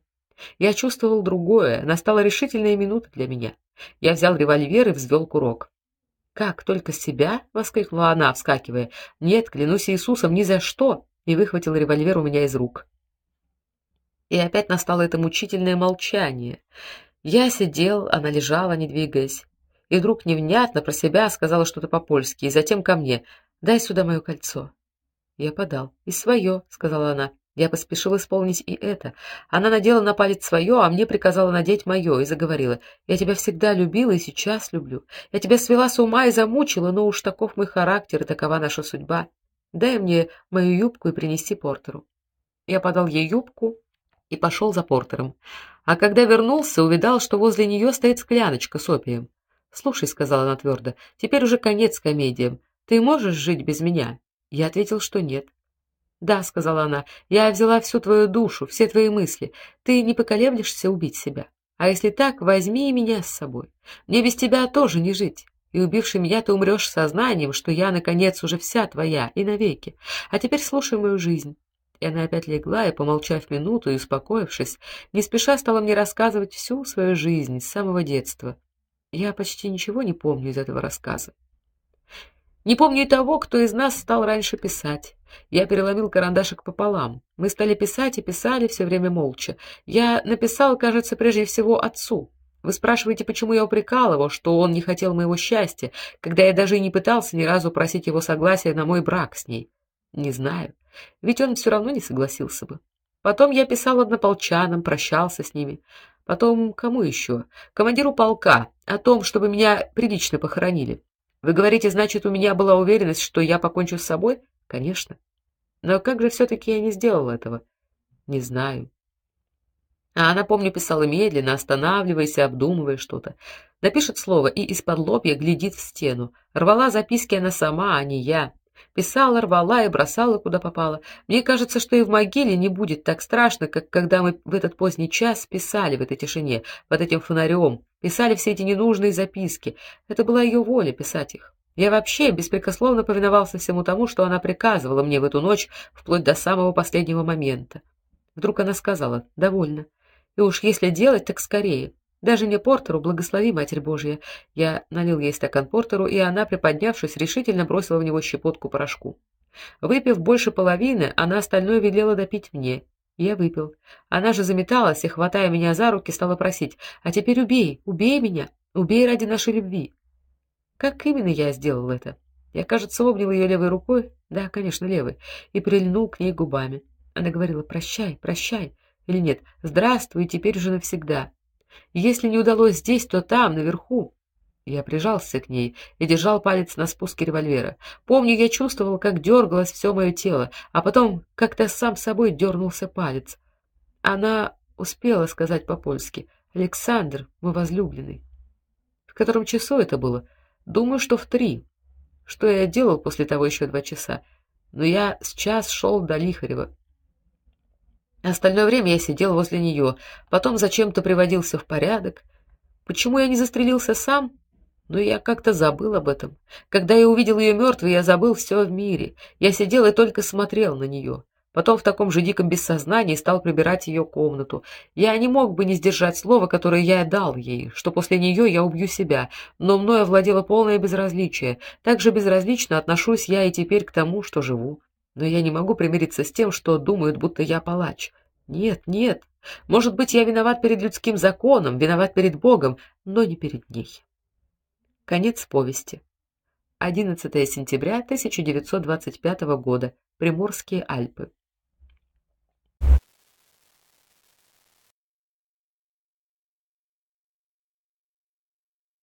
Я чувствовал другое. Настала решительная минута для меня. Я взял револьвер и взвел курок. Как только себя, воскликнула она, вскакивая. Нет, клянусь Иисусом, ни за что, и выхватил револьвер у меня из рук. И опять настало это мучительное молчание. Я сидел, она лежала, не двигаясь. и вдруг невнятно про себя сказала что-то по-польски, и затем ко мне: "Дай сюда моё кольцо". Я подал. "И свое», — сказала она. Я поспешил исполнить и это. Она надела на палец свое, а мне приказала надеть мое и заговорила: "Я тебя всегда любила и сейчас люблю. Я тебя свела с ума и замучила, но уж таков мой характер и такова наша судьба. Дай мне мою юбку и принеси портеру". Я подал ей юбку и пошел за портером. А когда вернулся, увидал, что возле нее стоит скляночка с опием. "Слушай", сказала она твердо, — "теперь уже конец комедиям. Ты можешь жить без меня?" Я ответил, что нет. "Да", сказала она. "Я взяла всю твою душу, все твои мысли. Ты не поколеблешься убить себя. А если так, возьми и меня с собой. Мне без тебя тоже не жить. И убивший меня ты умрешь сознанием, что я наконец уже вся твоя и навеки. А теперь слушай мою жизнь". И она опять легла и, помолчав минуту и успокоившись, не спеша стала мне рассказывать всю свою жизнь с самого детства. Я почти ничего не помню из этого рассказа. Не помню и того, кто из нас стал раньше писать. Я переломил карандашик пополам. Мы стали писать и писали все время молча. Я написал, кажется, прежде всего отцу. Вы спрашиваете, почему я упрекал его, что он не хотел моего счастья, когда я даже и не пытался ни разу просить его согласия на мой брак с ней. Не знаю, ведь он все равно не согласился бы. Потом я писал однополчанам, прощался с ними. Потом кому еще? Командиру полка, о том, чтобы меня прилично похоронили. Вы говорите, значит, у меня была уверенность, что я покончу с собой? Конечно. Но как же все таки я не сделал этого? Не знаю. А она, помню, писала медленно, останавливаясь и обдумывая что-то. Напишет слово и из-под лобья глядит в стену. Рвала записки она сама, а не я. Писала, рвала и бросала куда попало. Мне кажется, что и в могиле не будет так страшно, как когда мы в этот поздний час писали в этой тишине, под этим фонарем, писали все эти ненужные записки. Это была ее воля писать их. Я вообще беспрекословно повиновался всему тому, что она приказывала мне в эту ночь, вплоть до самого последнего момента. Вдруг она сказала: "Довольно. И уж если делать, так скорее. Даже не портеру, благослови, Матерь Божья. Я налил ей стакан портеру, и она, приподнявшись, решительно бросила в него щепотку порошку. Выпив больше половины, она остальное велела допить мне. Я выпил. Она же заметалась и, хватая меня за руки, стала просить: "А теперь убей, убей меня, убей ради нашей любви". Как именно я сделал это? Я, кажется, обнял ее левой рукой, да, конечно, левой, и прильнул к ней губами. Она говорила: "Прощай, прощай" или нет: "Здравствуй, теперь уже навсегда". Если не удалось здесь, то там, наверху. Я прижался к ней и держал палец на спуске револьвера. Помню, я чувствовал, как дергалось все мое тело, а потом как-то сам собой дернулся палец. Она успела сказать по-польски: "Александр, мой возлюбленный". В котором часу это было? Думаю, что в три. Что я делал после того еще два часа? Но я сейчас шел до Лихарева. Остальное время я сидел возле нее, потом зачем-то приводился в порядок. Почему я не застрелился сам? Но я как-то забыл об этом. Когда я увидел ее мертвой, я забыл все в мире. Я сидел и только смотрел на нее. Потом в таком же диком бессознании стал прибирать ее комнату. Я не мог бы не сдержать слова, которое я дал ей, что после нее я убью себя, но мною овладело полное безразличие. Так же безразлично отношусь я и теперь к тому, что живу. Но я не могу примириться с тем, что думают, будто я палач. Нет, нет. Может быть, я виноват перед людским законом, виноват перед Богом, но не перед ней. Конец повести. 11 сентября 1925 года. Приморские Альпы.